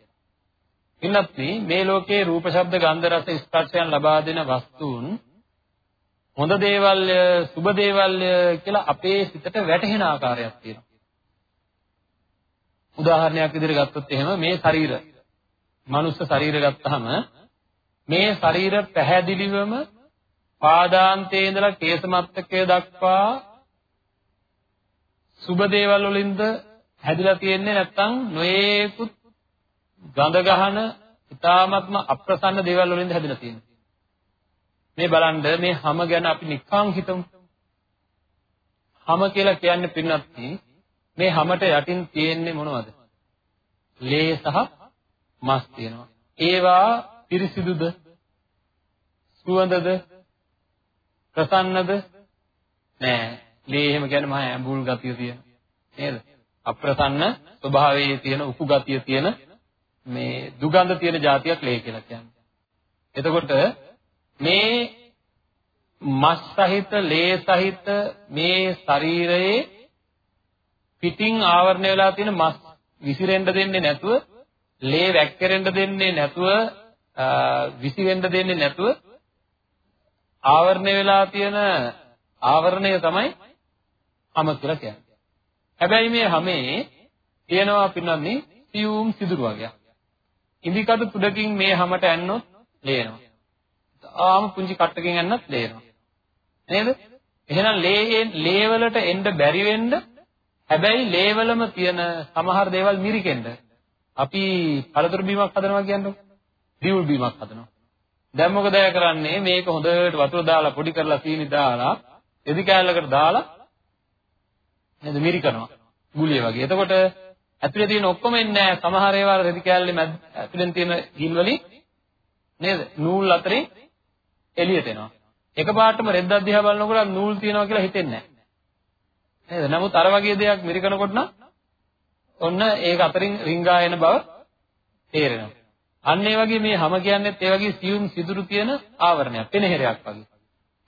ඉන්නත් මේ ලෝකේ රූප ශබ්ද ගන්ධ රස ස්පර්ශයන් ලබා දෙන වස්තුන් හොඳ දේවල් සුබ දේවල් කියලා අපේ සිතට වැටහෙන ආකාරයක් තියෙනවා. උදාහරණයක් විදිහට ගත්තොත් එහෙම මේ ශරීර මනුස්ස ශරීර ගත්තාම මේ ශරීර පැහැදිලිවම පාදාන්තයේ ඉඳලා කේසමත්තකය දක්වා සුබ දේවල් වලින්ද හැදිලා තියෙන්නේ නැත්නම් නොයේකුත් ගඳ ගහන ඊ타ත්ම අප්‍රසන්න දේවල් වලින්ද හැදිලා තියෙන්නේ. මේ බලන්න මේ හැම ගැන අපි නිකං හිතමු. හැම කියලා කියන්නේ පින්නත් මේ හැමට යටින් තියෙන්නේ මොනවද? ලේ සහ මස් තියෙනවා. ඒවා පිරිසිදුද? සුවඳද? ප්‍රසන්නද? නෑ. ලේ එහෙම කියන්නේ මහා ඇඹුල් ගතිය තියෙන. නේද? අප්‍රසන්න ස්වභාවයේ තියෙන උකු ගතිය තියෙන මේ දුගඳ තියෙන જાතියක් ලේ කියලා කියන්නේ. එතකොට මේ මස් සහිත ලේ සහිත මේ ශරීරයේ පිටින් ආවරණය වෙලා තියෙන මස් විසිරෙන්න දෙන්නේ නැතුව ලේ වැක්කිරෙන්න දෙන්නේ නැතුව විසිරෙන්න දෙන්නේ නැතුව ආවරණය වෙලා තියෙන ආවරණය තමයි හැම කියලා කියන්නේ. හැබැයි මේ හැමේ තියෙනවා පින්නන්නේ සියුම් සිදුරු වගේක්. ඉදිකටු තුඩකින් මේ හැමට ඇන්නොත් ලේනවා. ආම පුංචි කට්ටකින් ඇන්නත් ලේනවා. නේද? එහෙනම් ලේ ලේ වලට එන්න බැරි වෙන්න හැබැයි ලේ වලම තියෙන සමහර දේවල් මිරිකෙන්න අපි පළතුරු බීමක් හදනවා කියන්නේ දියුල් බීමක් හදනවා. දැන් මොකද කරන්නේ මේක හොඳට වතුර දාලා පොඩි කරලා සීනි දාලා එදි කෑල්ලකට දාලා නේද මිරිකනවා. ගුලිය වගේ. එතකොට ඇතුලේ තියෙන ඔක්කොම එන්නේ නැහැ. සමහර ඒවා රෙදි කෑල්ලේ මැද ඇතුලෙන් තියෙන හිල් වලින් නේද? නූල් අතරින් එළියට එනවා. එකපාරටම රෙද්දක් දිහා බලනකොට නූල් තියෙනවා කියලා හිතෙන්නේ නැහැ. නේද? නමුත් අර වගේ දෙයක් මිරිකනකොට නම් ඔන්න ඒක අතරින් රිංගා එන බව තේරෙනවා. අන්න ඒ වගේ මේ හැම කියන්නේත් ඒ වගේ සියුම් සිදුරු තියෙන ආවරණයක්, පෙනහෙරයක් වගේ.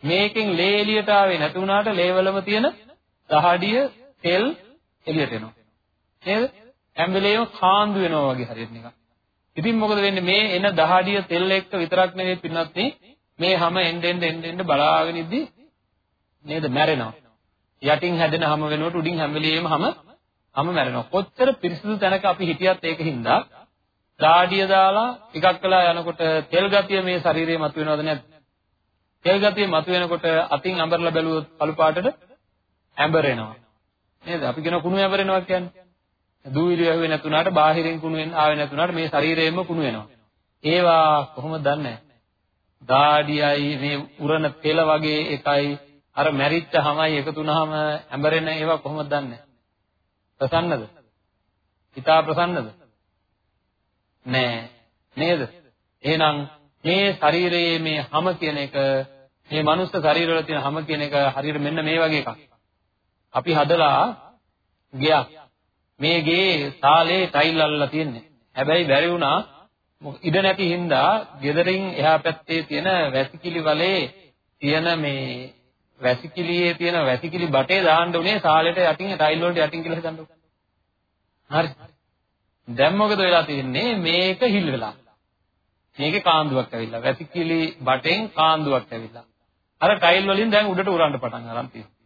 මේකෙන් ලේ එළියට ආවේ නැති වුණාට ලේවලම තියෙන දහඩිය, තෙල් එළියට එනවා. නේද? හැම වෙලේම කාන්දු වෙනවා වගේ හරියට නිකන්. ඉතින් මොකද වෙන්නේ මේ එන දහඩිය තෙල් එක්ක විතරක් නෙවෙයි පින්නත් මේ හැම එන්න එන්න එන්න එන්න බලාගෙන ඉද්දි නේද මැරෙනවා. යටින් හැදෙන හැම වෙනුවට උඩින් හැම වෙලේම හැම හැම මැරෙනවා. කොච්චර පිරිසිදු තැනක අපි හිටියත් ඒකින්ද දාඩිය දාලා ටිකක් වෙලා යනකොට තෙල් ගතිය මේ ශරීරයේ මතුවෙනවද නැද්ද? තෙල් ගතිය මතුවෙනකොට අතින් අඹරලා බැලුවොත් කළු පාටට ඇඹරෙනවා. නේද? අපි කියන කුණු ඇඹරෙනවා කියන්නේ. දූවිලි වැහුවේ නැතුණාට බාහිරින් කුණු වෙන ආවේ නැතුණාට මේ ශරීරයෙන්ම කුණු වෙනවා. ඒවා කොහොමද දන්නේ? දාඩියයි මේ උරණ තෙල වගේ එකයි අර මැරිච්ච හැමයි එකතු වුනහම ඇඹරෙන ඒවා කොහොමද දන්නේ? ප්‍රසන්නද? හිතා ප්‍රසන්නද? නෑ. නේද? එහෙනම් මේ ශරීරයේ මේ හැම කියන එක මේ මනුස්ස ශරීරවල තියෙන හැම කියන එක හරියට මෙන්න මේ වගේ එකක්. අපි හදලා ගයක්. මේ ගේ සාලේ ටයිල් අල්ලලා තියෙන්නේ. හැබැයි බැරි වුණා ඉඩ නැති හින්දා ගෙදරින් එහා පැත්තේ තියෙන වැසිකිලි වලේ තියෙන මේ වැසිකිළියේ තියෙන වැසිකිලි බටේ දාන්න උනේ සාලෙට යටින් ටයිල් වලට යටින් කියලා හිතන්න. හරි. දැන් මොකද වෙලා තියෙන්නේ මේක හිල් වෙලා. මේකේ කාන්දුවක් ඇවිල්ලා වැසිකිලි බටෙන් කාන්දුවක් ඇවිල්ලා. අර ටයිල් වලින් දැන් උඩට උරන්න පටන් ගන්න තියෙනවා.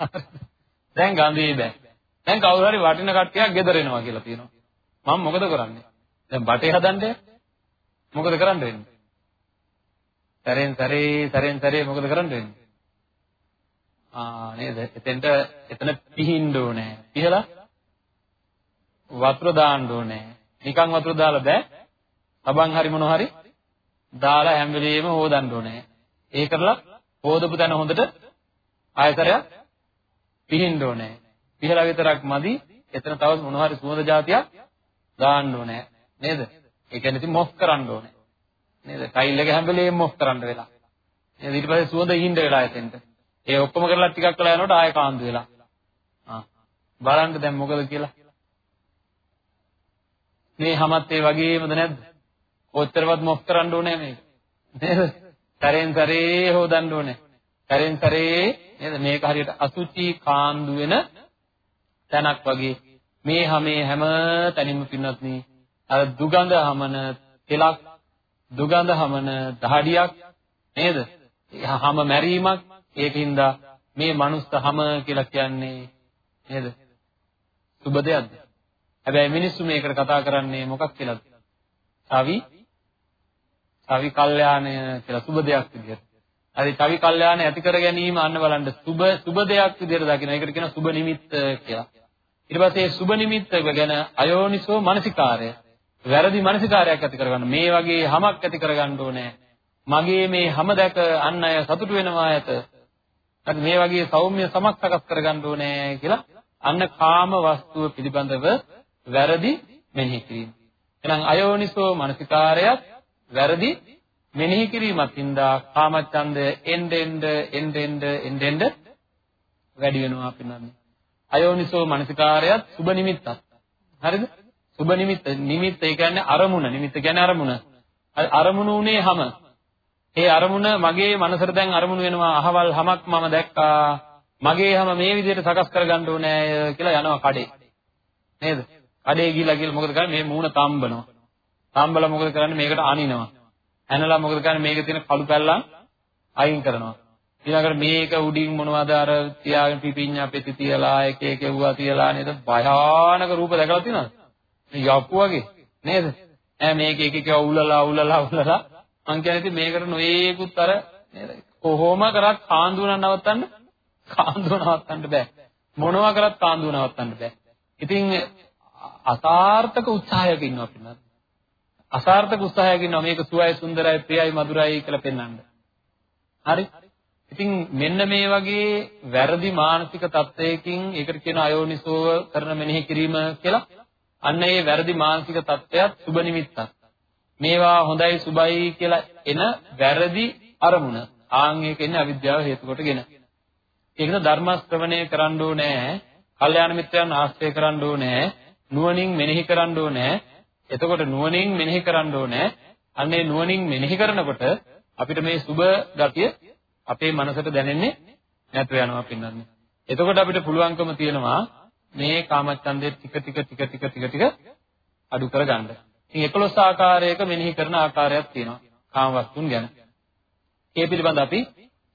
දැන් ගඳේ බෑ. දැන් කවුරු හරි වටින කට්ටියක් ගෙදර එනවා කියලා තියෙනවා. මම මොකද කරන්නේ? දැන් බටේ හදන්නේ මොකද කරන්න වෙන්නේ? සැරෙන් සැරේ සැරෙන් සැරේ මොකද කරන්න වෙන්නේ? ආ නේද? එතෙන්ට එතන පිහින්න ඕනේ. පිහලා වතුර දාන්න ඕනේ. නිකන් වතුර දාලා බෑ. සබන් හරි මොන හරි දාලා හැම වෙලෙම හොදන්න ඕනේ. ඒ කරලා හොදපු තැන හොඳට ආයතරයක් පිහින්න ඕනේ. පිහලා විතරක් මදි. එතන තව මොන හරි සුවඳ જાතියක් දාන්න ඕනේ. නේද? ඒ කියන්නේ ඉතින් මොෆ් කරන්න ඕනේ. නේද? ටයිල් එක හැම වෙලේම මොෆ් කරන්න වෙලා. නේද? ඊට පස්සේ සුවඳ ඉහිඳ වෙලා එතෙන්ට. ඒ ඔක්කොම කරලා ටිකක් වෙලා යනකොට ආයෙ කාන්දු වෙලා. ආ. බලන්න දැන් මොකද කියලා. මේ හැමත් ඒ වගේමද නැද්ද? කොච්චරවත් මොෆ් කරන්න ඕනේ මේක. නේද? සැරෙන් සැරේ හොදන්න ඕනේ. සැරෙන් සැරේ නේද? මේක හරියට අසුචි කාන්දු වෙන තැනක් වගේ මේ හැමේ හැම තැනින්ම පින්නත් නේ අර දුගඳ හමන තෙලක් දුගඳ හමන දහඩියක් නේද? හැම මැරීමක් ඒකින්ද මේ මනුස්ස හැම කියලා කියන්නේ නේද? සුබ දෙයක්ද? හැබැයි මිනිස්සු මේකට කතා කරන්නේ මොකක් කියලාද? සවි සවි කල්යාණය කියලා සුබ දෙයක් විදිහට. හරි සවි කල්යාණය ඇති කර ගැනීම අන්න බලන්න සුබ සුබ දෙයක් විදිහට දකින්න. ඒකට කියනවා සුබ නිමිත්ත කියලා. ඊට පස්සේ සුබ නිමිත්ත ගැන අයෝනිසෝ මනසිකාරය. වැරදි මනසිකාරයක් ඇති කරගන්න. මේ වගේ හැමක් ඇති කරගන්න ඕනේ. මගේ මේ හැම දැක අන් අය සතුටු වෙනවා ඇත. හරි මේ වගේ සෞම්‍ය සමක් සකස් කරගන්න ඕනේ කියලා අන්න කාම වස්තුව පිළිබඳව වැරදි මෙනෙහි කිරීම. එහෙනම් අයෝනිසෝ මනසිකාරයත් වැරදි මෙනෙහි කිරීමත් හින්දා කාමච්ඡන්දය එන්න එන්න එන්න එන්න එන්න වැඩි වෙනවා පින්නන්නේ. අයෝනිසෝ මනසිකාරයත් සුබ නිමිත්තත්. හරිද? සුබ නිමිත්ත නිමිත්ත ඒ කියන්නේ අරමුණ. නිමිත්ත කියන්නේ අරමුණ. අරමුණ උනේ හැම. ඒ අරමුණ මගේ මනසට දැන් අරමුණු වෙනවා අහවල් හැමක් මම දැක්කා. මගේ හැම මේ විදිහට සකස් කරගන්න ඕනේ කියලා යනවා කඩේ. නේද? කඩේ ගිහිල්ලා ගිහලා මොකද කරන්නේ? මේ මූණ තම්බනවා. තම්බලා මොකද කරන්නේ? මේකට අනිනවා. ඇනලා මොකද කරන්නේ? මේකේ තියෙන කළු පැල්ලම් අයින් කරනවා. ඊළඟට මේක උඩින් මොනවද අර තියාගෙන පිපිඤ්ඤා පෙති තියලා එක එක එව්වා තියලා නේද? භයානක රූප දැකලා තියෙනවද? මේ යක්කු වගේ නේද? ඈ මේක එක එක උලලා උලලා උලලා මං කියන්නේ ඉතින් මේකට නොයේකුත් අර නේද? කොහොම කරත් කාන්දුව නවත්තන්න කාන්දුව නවත්තන්න බෑ. මොනවා කරත් කාන්දුව නවත්තන්න බෑ. ඉතින් අසාර්ථක උත්සාහයක ඉන්නවා පින්නත්. අසාර්ථක උත්සාහයක ඉන්නවා මේක සුවයි සුන්දරයි ප්‍රියයි මధుරයි කියලා පෙන්වන්න. හරි? ඉතින් මෙන්න මේ වගේ වැරදි මානසික තත්වයකින් ඒකට කියන අයෝනිසෝව කරන මෙනෙහි කිරීම කියලා අන්න ඒ වැරදි මානසික තත්වයක් සුබ නිමිත්තක්. මේවා හොඳයි සුබයි කියලා එන වැරදි අරමුණ. ආන් ඒක ඉන්නේ අවිද්‍යාව හේතු කොටගෙන. ඒකද ධර්ම ශ්‍රවණය කරන්න ඕනේ. කල්යාණ මිත්‍රයන් ආශ්‍රය කරන්න ඕනේ. නුවණින් මෙනෙහි කරන්න ඕනේ. එතකොට නුවණින් මෙනෙහි කරන්න ඕනේ. අන්නේ නුවණින් මෙනෙහි කරනකොට අපිට මේ සුබ ගතිය අපේ මනසට දැනෙන්නේ නැතුව යනවා පින්නන්නේ. එතකොට අපිට පුළුවන්කම තියෙනවා මේ කාමච්ඡන්දේ ටික ටික ටික ටික ටික ටික අඩු කරගන්න. ඉතින් 11 ආකාරයක මෙනෙහි කරන ආකාරයක් තියෙනවා කාම වස්තුන් ගැන. ඒ පිළිබඳ අපි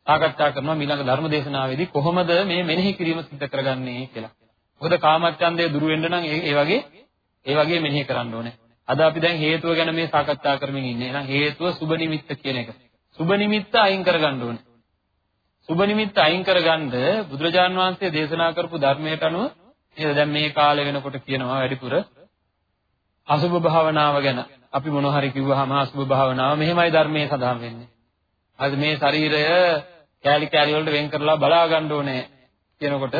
සාකච්ඡා කරනවා ඊළඟ ධර්ම දේශනාවේදී කොහොමද මේ මෙනෙහි කිරීම සිද්ධ කරගන්නේ කියලා. මොකද කාමච්ඡන්දය දුරු වෙන්න නම් ඒ වගේ ඒ වගේ මෙනෙහි කරන්න ඕනේ. අද අපි දැන් හේතුව ගැන මේ සාකච්ඡා කරමින් ඉන්නේ. එහෙනම් හේතුව සුබ නිමිත්ත කියන එක. සුබ නිමිත්ත අයින් කරගන්න ඕනේ. සුබ නිමිත්ත අයින් කරගන්න බුදුරජාන් වහන්සේ දේශනා කරපු ධර්මයට අනුව නේද දැන් මේ කාලේ වෙනකොට කියනවා වැඩිපුර අසුබ භාවනාව ගැන අපි මොන හරි කිව්වහම අසුබ භාවනාව මෙහෙමයි ධර්මයේ සඳහන් වෙන්නේ. අද මේ ශරීරය කෑලි කෑලි වලට වෙන් කරලා බලා ගන්න ඕනේ කියනකොට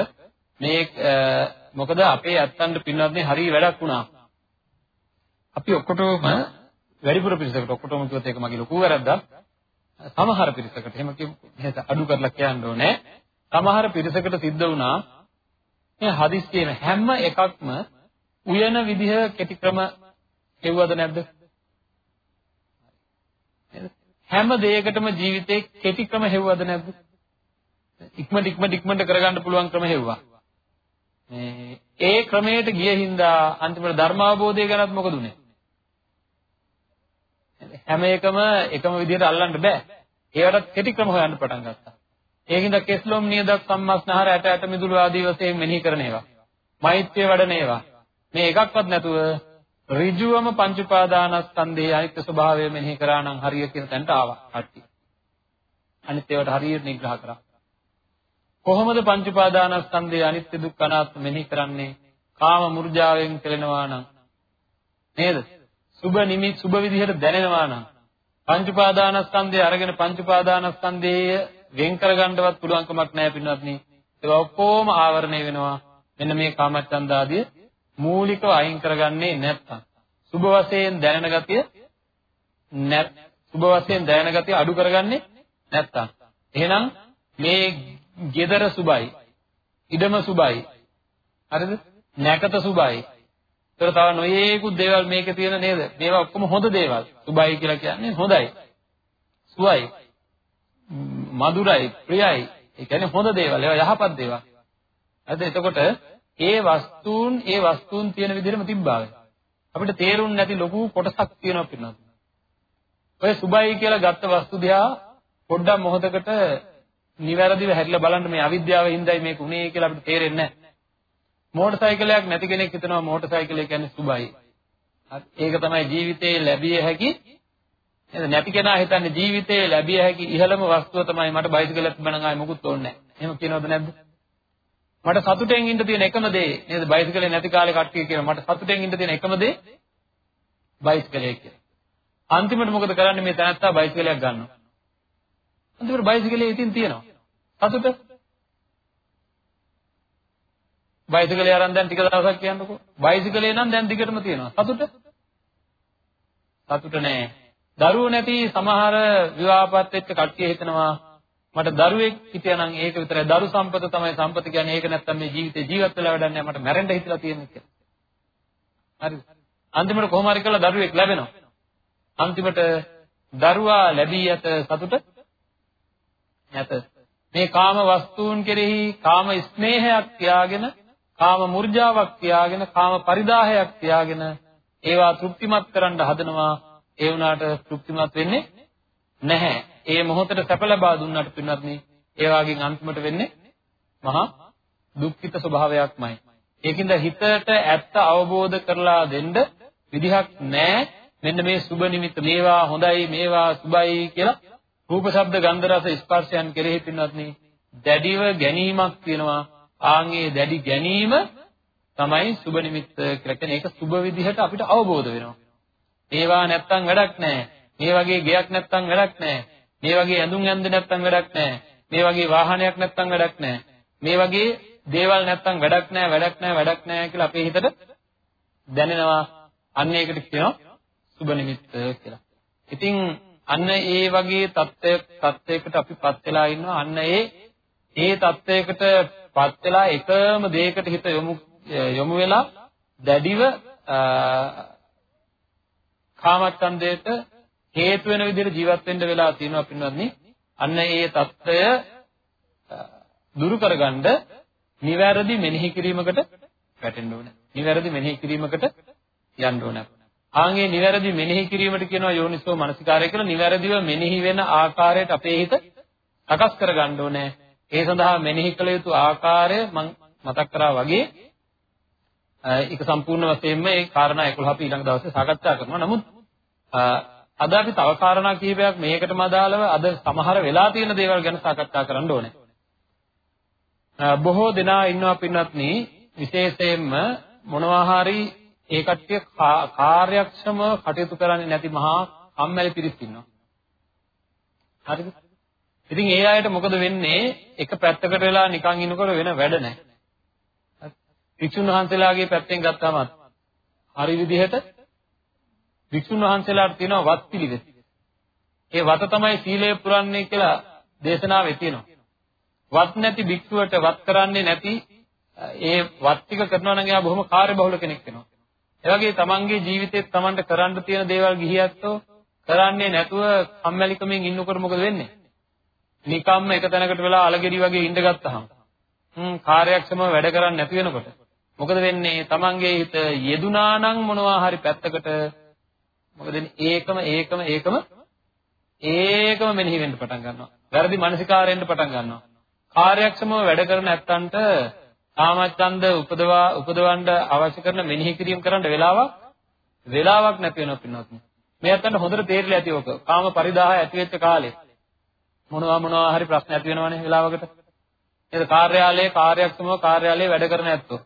මේ මොකද අපේ ඇත්තන්ට පින්වත්නි හරිය වැඩක් වුණා. අපි ඔක්කොටම වැඩිපුර පිරිසකට ඔක්කොටම කිව්වොත් ඒක මගේ ලොකු වැරද්දක්. සමහර පිරිසකට එහෙම කියමු අඩු කරලා කියන්න ඕනේ. සමහර පිරිසකට සිද්ධ වුණා මේ හදිස්සියෙම හැම එකක්ම උයන විදිහ කෙටි ක්‍රම හෙව්වද නැද්ද? හැම දෙයකටම ජීවිතේ කෙටි ක්‍රම හෙව්වද නැද්ද? ඉක්මනට ඉක්මනට ඉක්මනට කරගන්න පුළුවන් ක්‍රම හෙව්වා. මේ ඒ ක්‍රමයට ගිය හින්දා අන්තිමට ධර්මාවබෝධය ගැනත් මොකද උනේ? හැම එකම එකම විදිහට අල්ලන්න බෑ. ඒවට කෙටි ක්‍රම හොයන්න පටන් ගත්තා. ඒකින්ද කෙස්ලොම් නියදක් සම්මස්නහර ඇට ඇට මිදුළු ආදී වශයෙන් මෙනෙහි කරන ඒවා. මෛත්‍රිය වඩන ඒවා. මේ එකක්වත් නැතුව ඍජුවම පංච උපාදානස්කන්ධයේ අනිත්‍ය ස්වභාවය මෙනෙහි කරා නම් හරිය කියන තැනට ආවා. කට්ටිය. අනිත් ඒවාට හරියට නිග්‍රහ කරා. කොහොමද පංච උපාදානස්කන්ධයේ අනිත්‍ය දුක්ඛ අනාත්ම මෙනෙහි කරන්නේ? කාම මුර්ජාවෙන් කෙලෙනවා නම් නේද? සුබ නිමිත් සුබ විදිහට දැනෙනවා නම් පංච උපාදානස්කන්ධය අරගෙන පංච උපාදානස්කන්ධයේ වෙන් කරගන්නවත් පුළුවන්කමක් නැහැ පින්වත්නි. ඒවා ඔක්කොම ආවරණය වෙනවා. මෙන්න මේ කාමච්ඡන්ද ආදී මූලිකව අයින් කරගන්නේ නැත්තම්. සුබ වශයෙන් දැනෙන ගතිය නැත් සුබ වශයෙන් දැනෙන ගතිය අඩු කරගන්නේ නැත්තම්. එහෙනම් මේ gedara සුබයි. ඉඩම සුබයි. හරිද? නැකත සුබයි. ඒතර තව නොයේකුත් දේවල් මේකේ තියෙන නේද? මේවා ඔක්කොම හොඳ දේවල්. සුබයි කියලා කියන්නේ හොඳයි. සුවයි. මధుරයි, ප්‍රියයි. ඒ කියන්නේ හොඳ දේවල්. ඒවා යහපත් දේවල්. හරිද? එතකොට ඒ වස්තුන් ඒ වස්තුන් තියෙන විදිහටම තිබ්බා අපිට තේරුම් නැති ලොකු කොටසක් තියෙනවා පින්නත්. ඔය සුබයි කියලා ගත්ත වස්තු දිහා පොඩ්ඩක් මොහොතකට නිවැරදිව හැරිලා බලන්න මේ අවිද්‍යාව හින්දායි මේක උනේ කියලා අපිට තේරෙන්නේ නැහැ. මෝටර් සයිකලයක් නැති කෙනෙක් හිතනවා මෝටර් සයිකලය කියන්නේ සුබයි. ඒක තමයි ජීවිතේ ලැබිය හැකි නේද? නැති කෙනා හිතන්නේ ජීවිතේ ලැබිය හැකි ඉහළම වස්තුව තමයි මට බයිසිකලයක් තිබුණා නම් ආයෙ මොකුත් ඕනේ නැහැ. එහෙම කියනවද නැද්ද? මට සතුටෙන් ඉන්න තියෙන එකම දේ නේද? බයිසිකලේ නැති කාලේ කට්ටිය කියන මට සතුටෙන් ඉන්න තියෙන එකම දේ බයිසිකලය කියලා. අන්තිමට මොකද කරන්නේ මේ තැනත්තා බයිසිකලයක් ගන්නවා. අන්තිමට බයිසිකලේ ඉතින් තියෙනවා. සතුට බයිසිකලේ අරන් දැන් ටික දවසක් කියන්නකෝ. බයිසිකලේ නම් දැන් දිගටම තියෙනවා. සතුට? සතුට නෑ. දරුවෝ නැති සමහර විවාහපත් වෙච්ච කට්ටිය හිතනවා මට දරුවෙක් හිටියනම් ඒක විතරයි දරු සම්පත තමයි සම්පත කියන්නේ ඒක නැත්තම් මේ ජීවිතේ ජීවත් වෙලා වැඩක් නෑ මට මැරෙන්න හිතලා තියෙන්නේ කියලා. හරිද? අන්තිමට කොහොම හරි කරලා දරුවෙක් ලැබෙනවා. අන්තිමට දරුවා ලැබී ඇත සතුට නැත. මේ කාම වස්තුන් කෙරෙහි කාම ස්නේහයක් තියාගෙන කාම මුර්ජාවක් තියාගෙන කාම පරිදාහයක් තියාගෙන ඒවා තෘප්තිමත් කරන්න හදනවා ඒ වුණාට තෘප්තිමත් වෙන්නේ නැහැ. ඒ මොහොතට සැප ලබා දුන්නාට පින්වත්නි ඒ වගේන් අන්තිමට වෙන්නේ මහා දුක්ඛිත ස්වභාවයක්මයි. ඒකින්ද හිතට ඇත්ත අවබෝධ කරලා දෙන්න විදිහක් නැහැ. මෙන්න මේ සුබ නිමිත්ත මේවා හොඳයි මේවා සුබයි කියලා රූප ශබ්ද ගන්ධ රස ස්පර්ශයන් කෙරෙහි පින්වත්නි දැඩිව ගැනීමක් තියෙනවා ආන්ගේ දැඩි ගැනීම තමයි සුබ නිමිත්ත කියලා කියන්නේ. ඒක සුබ විදිහට අපිට අවබෝධ වෙනවා. මේවා නැත්තම් වැඩක් නැහැ. මේ වගේ ගෙයක් නැත්තම් වැඩක් නැහැ. මේ වගේ ඇඳුම් ඇඳ නැත්තම් වැඩක් නැහැ. මේ වගේ වාහනයක් නැත්තම් වැඩක් නැහැ. මේ වගේ දේවල් නැත්තම් වැඩක් නැහැ වැඩක් නැහැ වැඩක් නැහැ කියලා අපේ හිතට දැනෙනවා. අන්න ඒකට කියනවා සුබ නිමිත්ත කියලා. ඉතින් අන්න ඒ වගේ தත්ත්වයක தත්ත්වයකට අපිපත් වෙලා ඉන්නවා. අන්න ඒ ඒ தත්ත්වයකටපත් වෙලා එකම දෙයකට හිත යොමු යොමු වෙලා දැඩිව කාමච්ඡන්දයට හේතු වෙන විදිහට ජීවත් වෙන්න වෙලා තියෙනවා පින්වත්නි. අන්න ඒ தත්ත්වය දුරු කරගන්න නිවැරදි මෙනෙහි කිරීමකට වැටෙන්න ඕනේ. නිවැරදි මෙනෙහි කිරීමකට යන්න ඕනේ. ආන්ගේ නිවැරදි මෙනෙහි කිරීමට කියනවා යෝනිසෝ මනසිකාරය කියලා. නිවැරදිව මෙනෙහි වෙන ආකාරයට අපේ හිත සකස් කරගන්න ඕනේ. ඒ සඳහා මෙනෙහි කළ යුතු ආකාරය මම මතක් කරා වගේ ඒක සම්පූර්ණ වශයෙන්ම මේ කාරණා 11 අපි ඊළඟ දවසේ සාකච්ඡා කරනවා. නමුත් අද අපි තව කාරණා කිහිපයක් මේකටම අදාළව අද සමහර වෙලා තියෙන දේවල් ගැන සාකච්ඡා කරන්න ඕනේ. බොහෝ දෙනා ඉන්නවා පින්වත්නි විශේෂයෙන්ම මොනවා හරි ඒ කට්ටිය කාර්යක්ෂම කටයුතු කරන්නේ නැති මහා කම්මැලි පිරිස් ඉන්නවා. හරිද? ඉතින් ඒ අයට මොකද වෙන්නේ? එක පැත්තකට වෙලා නිකන් ඉන්නකොට වෙන වැඩ නැහැ. වික්ෂුන් වහන්සේලාගේ පැත්තෙන් ගත්තාම හරි විදිහට වික්ෂුන් වහන්සේලාට තියෙනවා වත් පිළිවෙත්. ඒ වත තමයි සීලය පුරන්නේ කියලා දේශනාවේ තියෙනවා. වත් නැති භික්ෂුවට වත් කරන්නේ නැති ඒ වත් ටික කරනවා නම් එයා බොහොම කාර්යබහුල කෙනෙක් වෙනවා. ඒ වගේ තමන්ගේ ජීවිතේත් තමන්ට කරන්න තියෙන දේවල් ගිහියත්ෝ කරන්නේ නැතුව කම්මැලිකමෙන් ඉන්නකොට මොකද වෙන්නේ? නිකම්ම එක තැනකට වෙලා අලගෙඩි වගේ ඉඳගත්තාම හ්ම් කාර්යක්ෂමව වැඩ කරන්නේ නැති වෙනකොට මොකද වෙන්නේ? තමන්ගේ හිත යෙදුනා නම් මොනවා හරි පැත්තකට මොකද වෙන්නේ? ඒකම ඒකම ඒකම ඒකම මෙනෙහි වෙන්න පටන් ගන්නවා. වැරදි මානසිකාරයෙන්ද පටන් ගන්නවා. කාර්යක්ෂමව වැඩ කරන ඇත්තන්ට කාමච්ඡන්ද උපදවා උපදවන්න අවශ්‍ය කරන මෙනෙහි කිරීම කරන්න වෙලාවක් වෙලාවක් නැති වෙනවා පින්වත්නි. මේ අතන හොඳට තේරිලා ඇති ඔක. කාම පරිදාහය ඇති වෙච්ච කාලේ මොනවා මොනවා හරි ප්‍රශ්න ඇති වෙනවනේ වෙලාවකට. නේද? කාර්යාලයේ කාර්යක්ෂමව කාර්යාලයේ වැඩ කරන ඇත්තෝ.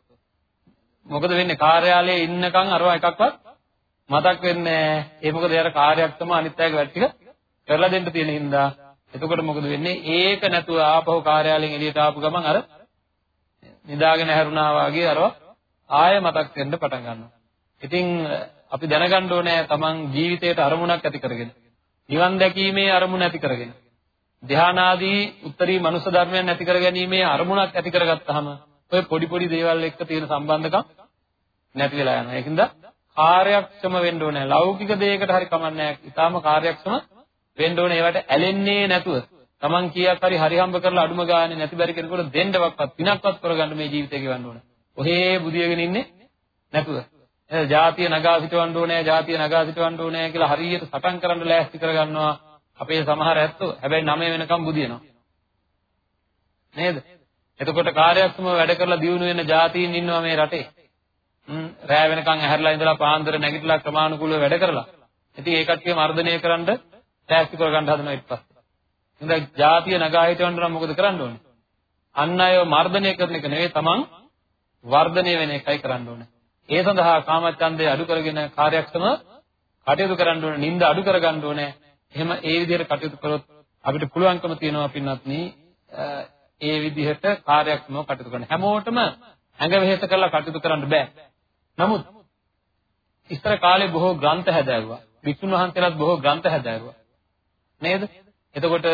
මොකද වෙන්නේ? කාර්යාලයේ ඉන්නකම් අරවා එකක්වත් මතක් වෙන්නේ නැහැ. ඒ මොකද යාර කාර්යක්ෂම අනිත් අයගේ වැඩ ටික කරලා දෙන්න තියෙන හින්දා. එතකොට මොකද වෙන්නේ? ඒක නැතුව ආපහු කාර්යාලයෙන් එළියට ආපු ගමන් අර නිදාගෙන හැරුණා වගේ අරව ආය මතක් වෙන්න පටන් ගන්නවා. ඉතින් අපි දැනගන්න ඕනේ තමන් ජීවිතයට අරමුණක් ඇති කරගෙන නිවන් දැකීමේ අරමුණ ඇති කරගෙන ධානාදී උත්තරී මනුෂ්‍ය ධර්මයන් ඇති කර ගැනීමේ අරමුණක් ඇති කරගත්තාම ඔය පොඩි පොඩි දේවල් එක්ක තියෙන සම්බන්ධකම් නැති වෙලා යනවා. ඒකින්ද කාර්යක්ෂම වෙන්න ඕනේ. ලෞකික දෙයකට හරි කමන්නේ නැහැ. ඊටාම කාර්යක්ෂම වෙන්න ඕනේ. ඒවට ඇලෙන්නේ නැතුව Taman කීයක් හරි හරි හම්බ කරලා අඩුම ගානේ නැති බැරි කෙනෙකුට දෙන්නවක්වත් පිනක්වත් කරගන්න මේ ජීවිතය ගෙවන්න ඕන. ඔහේ බුදියගෙන ඉන්නේ නැතුව. එහෙනම් ජාතිය නගා සිටවන්න ඕනේ, ජාතිය නගා සිටවන්න ඕනේ කියලා හරියට සටන් කරන්න ලෑස්ති කරගන්නවා. අපේ සමහර ඇත්තෝ හැබැයි 9 වෙනකම් බුදිනවා. නේද? එතකොට කාර්යක්ෂම වැඩ කරලා දියුණු වෙන જાතීන් ඉන්නවා මේ රටේ. හ්ම් රෑ වෙනකම් ඇහැරලා ඉඳලා පාන්දර නැගිටලා ක්‍රමානුකූලව වැඩ කරලා. ඉතින් ඒ කට්ටිය මර්ධනය කරන්න තෑස්ති කර ගන්න හදනවා ඉපස්සේ. ඉතින් ජාතිය නගා හිටවන්න නම් මොකද කරන්න ඕනේ? අන් අයව මර්ධනය කරන එක නෙවෙයි තමන් වර්ධනය වෙන එකයි කරන්න ඕනේ. ඒ සඳහා කාමච්ඡන්දය අඩු කරගෙන කාර්යක්ෂම කටයුතු කරන්න ඕනේ, නිින්ද අඩු කරගන්න ඕනේ. එහෙම ඒ විදිහට කටයුතු කරොත් අපිට පුළුවන්කම තියෙනවා පින්වත්නි ඒ විදිහට කාර්යක්ෂමව කටයුතු කරන්න. හැමෝටම ඇඟ වෙහෙස කරලා කටයුතු කරන්න බෑ. නමුත් ඉස්සර කාලේ බොහෝ ග්‍රන්ථ හැදෑරුවා. වික්ෂුන් වහන්සේලාත් බොහෝ ග්‍රන්ථ හැදෑරුවා. නේද? එතකොට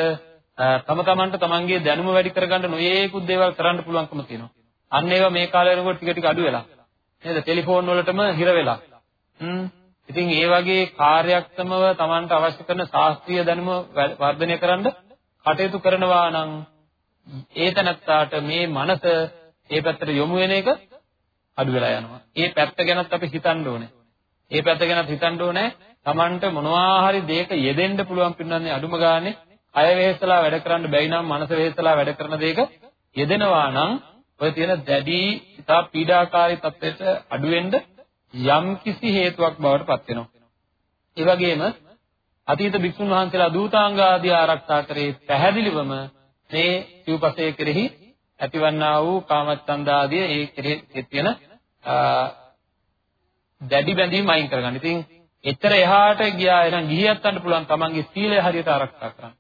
තම තමන්ට තමන්ගේ දැනුම වැඩි කරගන්න නොයේකුත් දේවල් කරන්න පුළුවන්කම තියෙනවා. අන්න ඒවා මේ කාලේ වෙනකොට ටික ටික අඩු වෙලා. නේද? ටෙලිෆෝන් වලටම හිර වෙලා. හ්ම්. ඉතින් ඒ වගේ කාර්යක්ෂමව තමන්ට අවශ්‍ය කරන ශාස්ත්‍රීය දැනුම වර්ධනය කරන්න කටයුතු කරනවා නම් ඒ තැනත්තාට මේ මනස ඒ පැත්තට යොමු වෙන එක අඩු වෙලා යනවා. ඒ පැත්ත ගැනත් අපි හිතන්න ඕනේ. ඒ පැත්ත ගැනත් හිතන්න ඕනේ. Tamanට මොනවා හරි දෙයක යෙදෙන්න පුළුවන් පින්නන්නේ අඩුම ගානේ අය වෙහෙසලා වැඩ කරන්න බැයි නම් මනස වෙහෙසලා වැඩ කරන දෙයක යෙදෙනවා නම් ඔය තියෙන දැඩි ඉතා පීඩාකාරී තත්ත්වයට අඩු වෙන්න යම් කිසි හේතුවක් බවට පත් වෙනවා. ඒ වගේම අතීත භික්ෂුන් වහන්සේලා දූතාංග ආදී ආරක්ෂා කරේ පැහැදිලිවම මේ සිව්පසයේ කෙරෙහි ඇතිවන්නා වූ කාමච්ඡන්ද ආදී ඒ කෙරෙහි තියෙන දැඩි බැඳීම් අයින් කරගන්න. ඉතින් එතර එහාට ගියා එනම් ගිහියත්තන්ට පුළුවන් තමන්ගේ සීලය හරියට ආරක්ෂා කරන්න.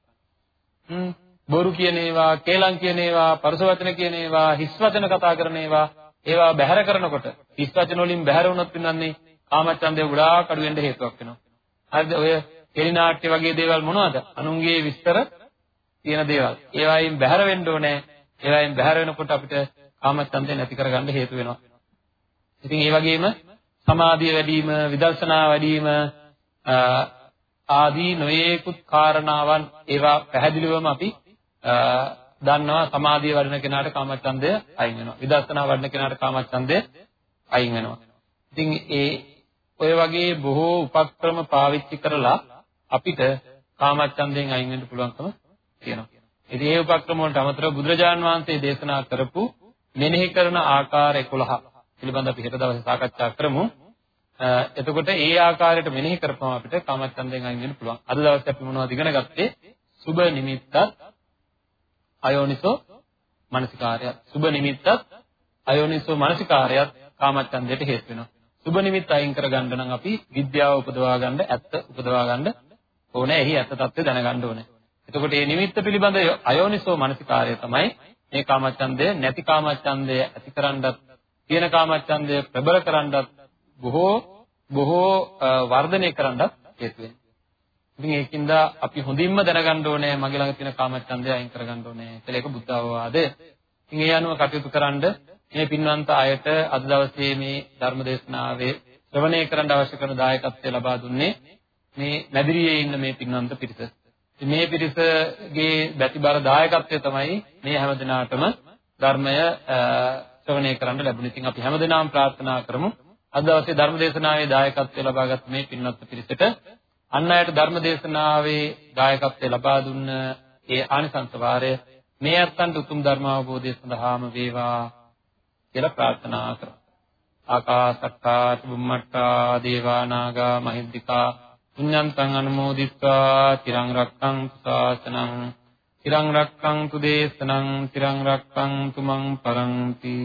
හ්ම් බොරු කියන ඒවා, කේලම් කියන ඒවා, පරස වචන කියන ඒවා, හිස් වචන කතා කරන ඒවා, ඒවා බැහැර කරනකොට හිස් වචන වලින් බැහැර වුණොත් පින්නන්නේ කාමච්ඡන්දය ගොඩාක් අඩු වෙන්න හේතුවක් වෙනවා. හරිද? ඔය කෙලිනාට්‍ය වගේ දේවල් මොනවද? අනුන්ගේ විස්තර තියෙන දේවල්. ඒවායින් බැහැර වෙන්න ඕනේ. ඒවායින් බැහැර වෙනකොට අපිට කාමච්ඡන්දය නැති කරගන්න හේතු වෙනවා. ඉතින් ඒ වගේම සමාධිය වැඩි වීම, විදර්ශනා වැඩි වීම ආදී නොයේකුත් කාරණාවන් ඒවා පැහැදිලිවම අපි දන්නවා සමාධිය වඩන කෙනාට කාමච්ඡන්දය අයින් වෙනවා. විදර්ශනා වඩන කෙනාට කාමච්ඡන්දය අයින් වෙනවා. ඉතින් ඒ ඔය වගේ බොහෝ උපක්‍රම පාවිච්චි කරලා අපිට කාමච්ඡන්දයෙන් අයින් වෙන්න පුළුවන්කම තියෙනවා. ඉතින් මේ උපක්‍රම වලට අමතරව බුදුරජාන් වහන්සේ දේශනා කරපු මෙනෙහි කරන ආකාර 11 පිළිබඳව අපි හෙට දවසේ සාකච්ඡා කරමු. එතකොට ඒ ආකාරයට මෙනෙහි කරපුවම අපිට කාමච්ඡන්දයෙන් අයින් වෙන්න පුළුවන්. අද දවසේ අපි මොනවද ඉගෙන ගත්තේ? සුබ නිමිත්තත් අයෝනිසෝ මනසිකාරයත්. සුබ නිමිත්තත් අයෝනිසෝ මනසිකාරයත් කාමච්ඡන්දයට හේතු වෙනවා. සුබ නිමිත්ත අයින් කරගන්න නම් අපි විද්‍යාව උපදවා ගන්න, ඇත්ත උපදවා ගන්න ඕනේ. එහි ඇත්ත తත්ත්වය දැනගන්න ඕනේ. එතකොට මේ නිමිත්ත පිළිබඳ අයෝනිසෝ මනසිකාරය තමයි මේ කාමච්ඡන්දය නැති කාමච්ඡන්දය ඇතිකරන්නත් තියෙන කාමච්ඡන්දය ප්‍රබල කරන්නත් බොහෝ බොහෝ වර්ධනය කරන්නත් හේතු වෙනවා. ඉතින් ඒකින්ද අපි හොඳින්ම දැනගන්න ඕනේ මගේ ළඟ තියෙන කාමච්ඡන්දය අයින් කරගන්න ඕනේ කියලා ඒක බුද්ධ අවවාදය. ඉතින් ඒ අනුව කටයුතු කරන්න මේ පින්වන්ත අයට අද දවසේ මේ ධර්ම දේශනාවේ ශ්‍රවණය කරන්න අවශ්‍ය කරන දායකත්වය ලබා දුන්නේ මේ මැදිරියේ ඉන්න මේ පින්වන්ත පිරිස. මේ පිරිසගේ බැතිබර දායකත්වය තමයි මේ හැමදිනාටම ධර්මය ශ්‍රවණය කරන්න ලැබුණේ. ඉතින් අපි හැමදෙනාම ප්‍රාර්ථනා කරමු අද දවසේ ධර්ම දේශනාවේ දායකත්වය ලබාගත් මේ පින්වත් පිරිසට අන් අයට ධර්ම දේශනාවේ දායකත්වය ලබා දුන්න ඒ ආනිසංස වාරය මේ අත්තන්ට උතුම් ධර්ම අවබෝධය සඳහාම වේවා කියලා ප්‍රාර්ථනා කරමු. ආකාසත්තා චුම්මට්ටා දේවා නාග මහිද්దికා පුඤ්ඤන්තං අනුමෝදිත්වා තිරං රක්ඛන්තු ශාසනං තිරං රක්ඛන්තු දේශනං තිරං රක්ඛන්තු මං පරන්ති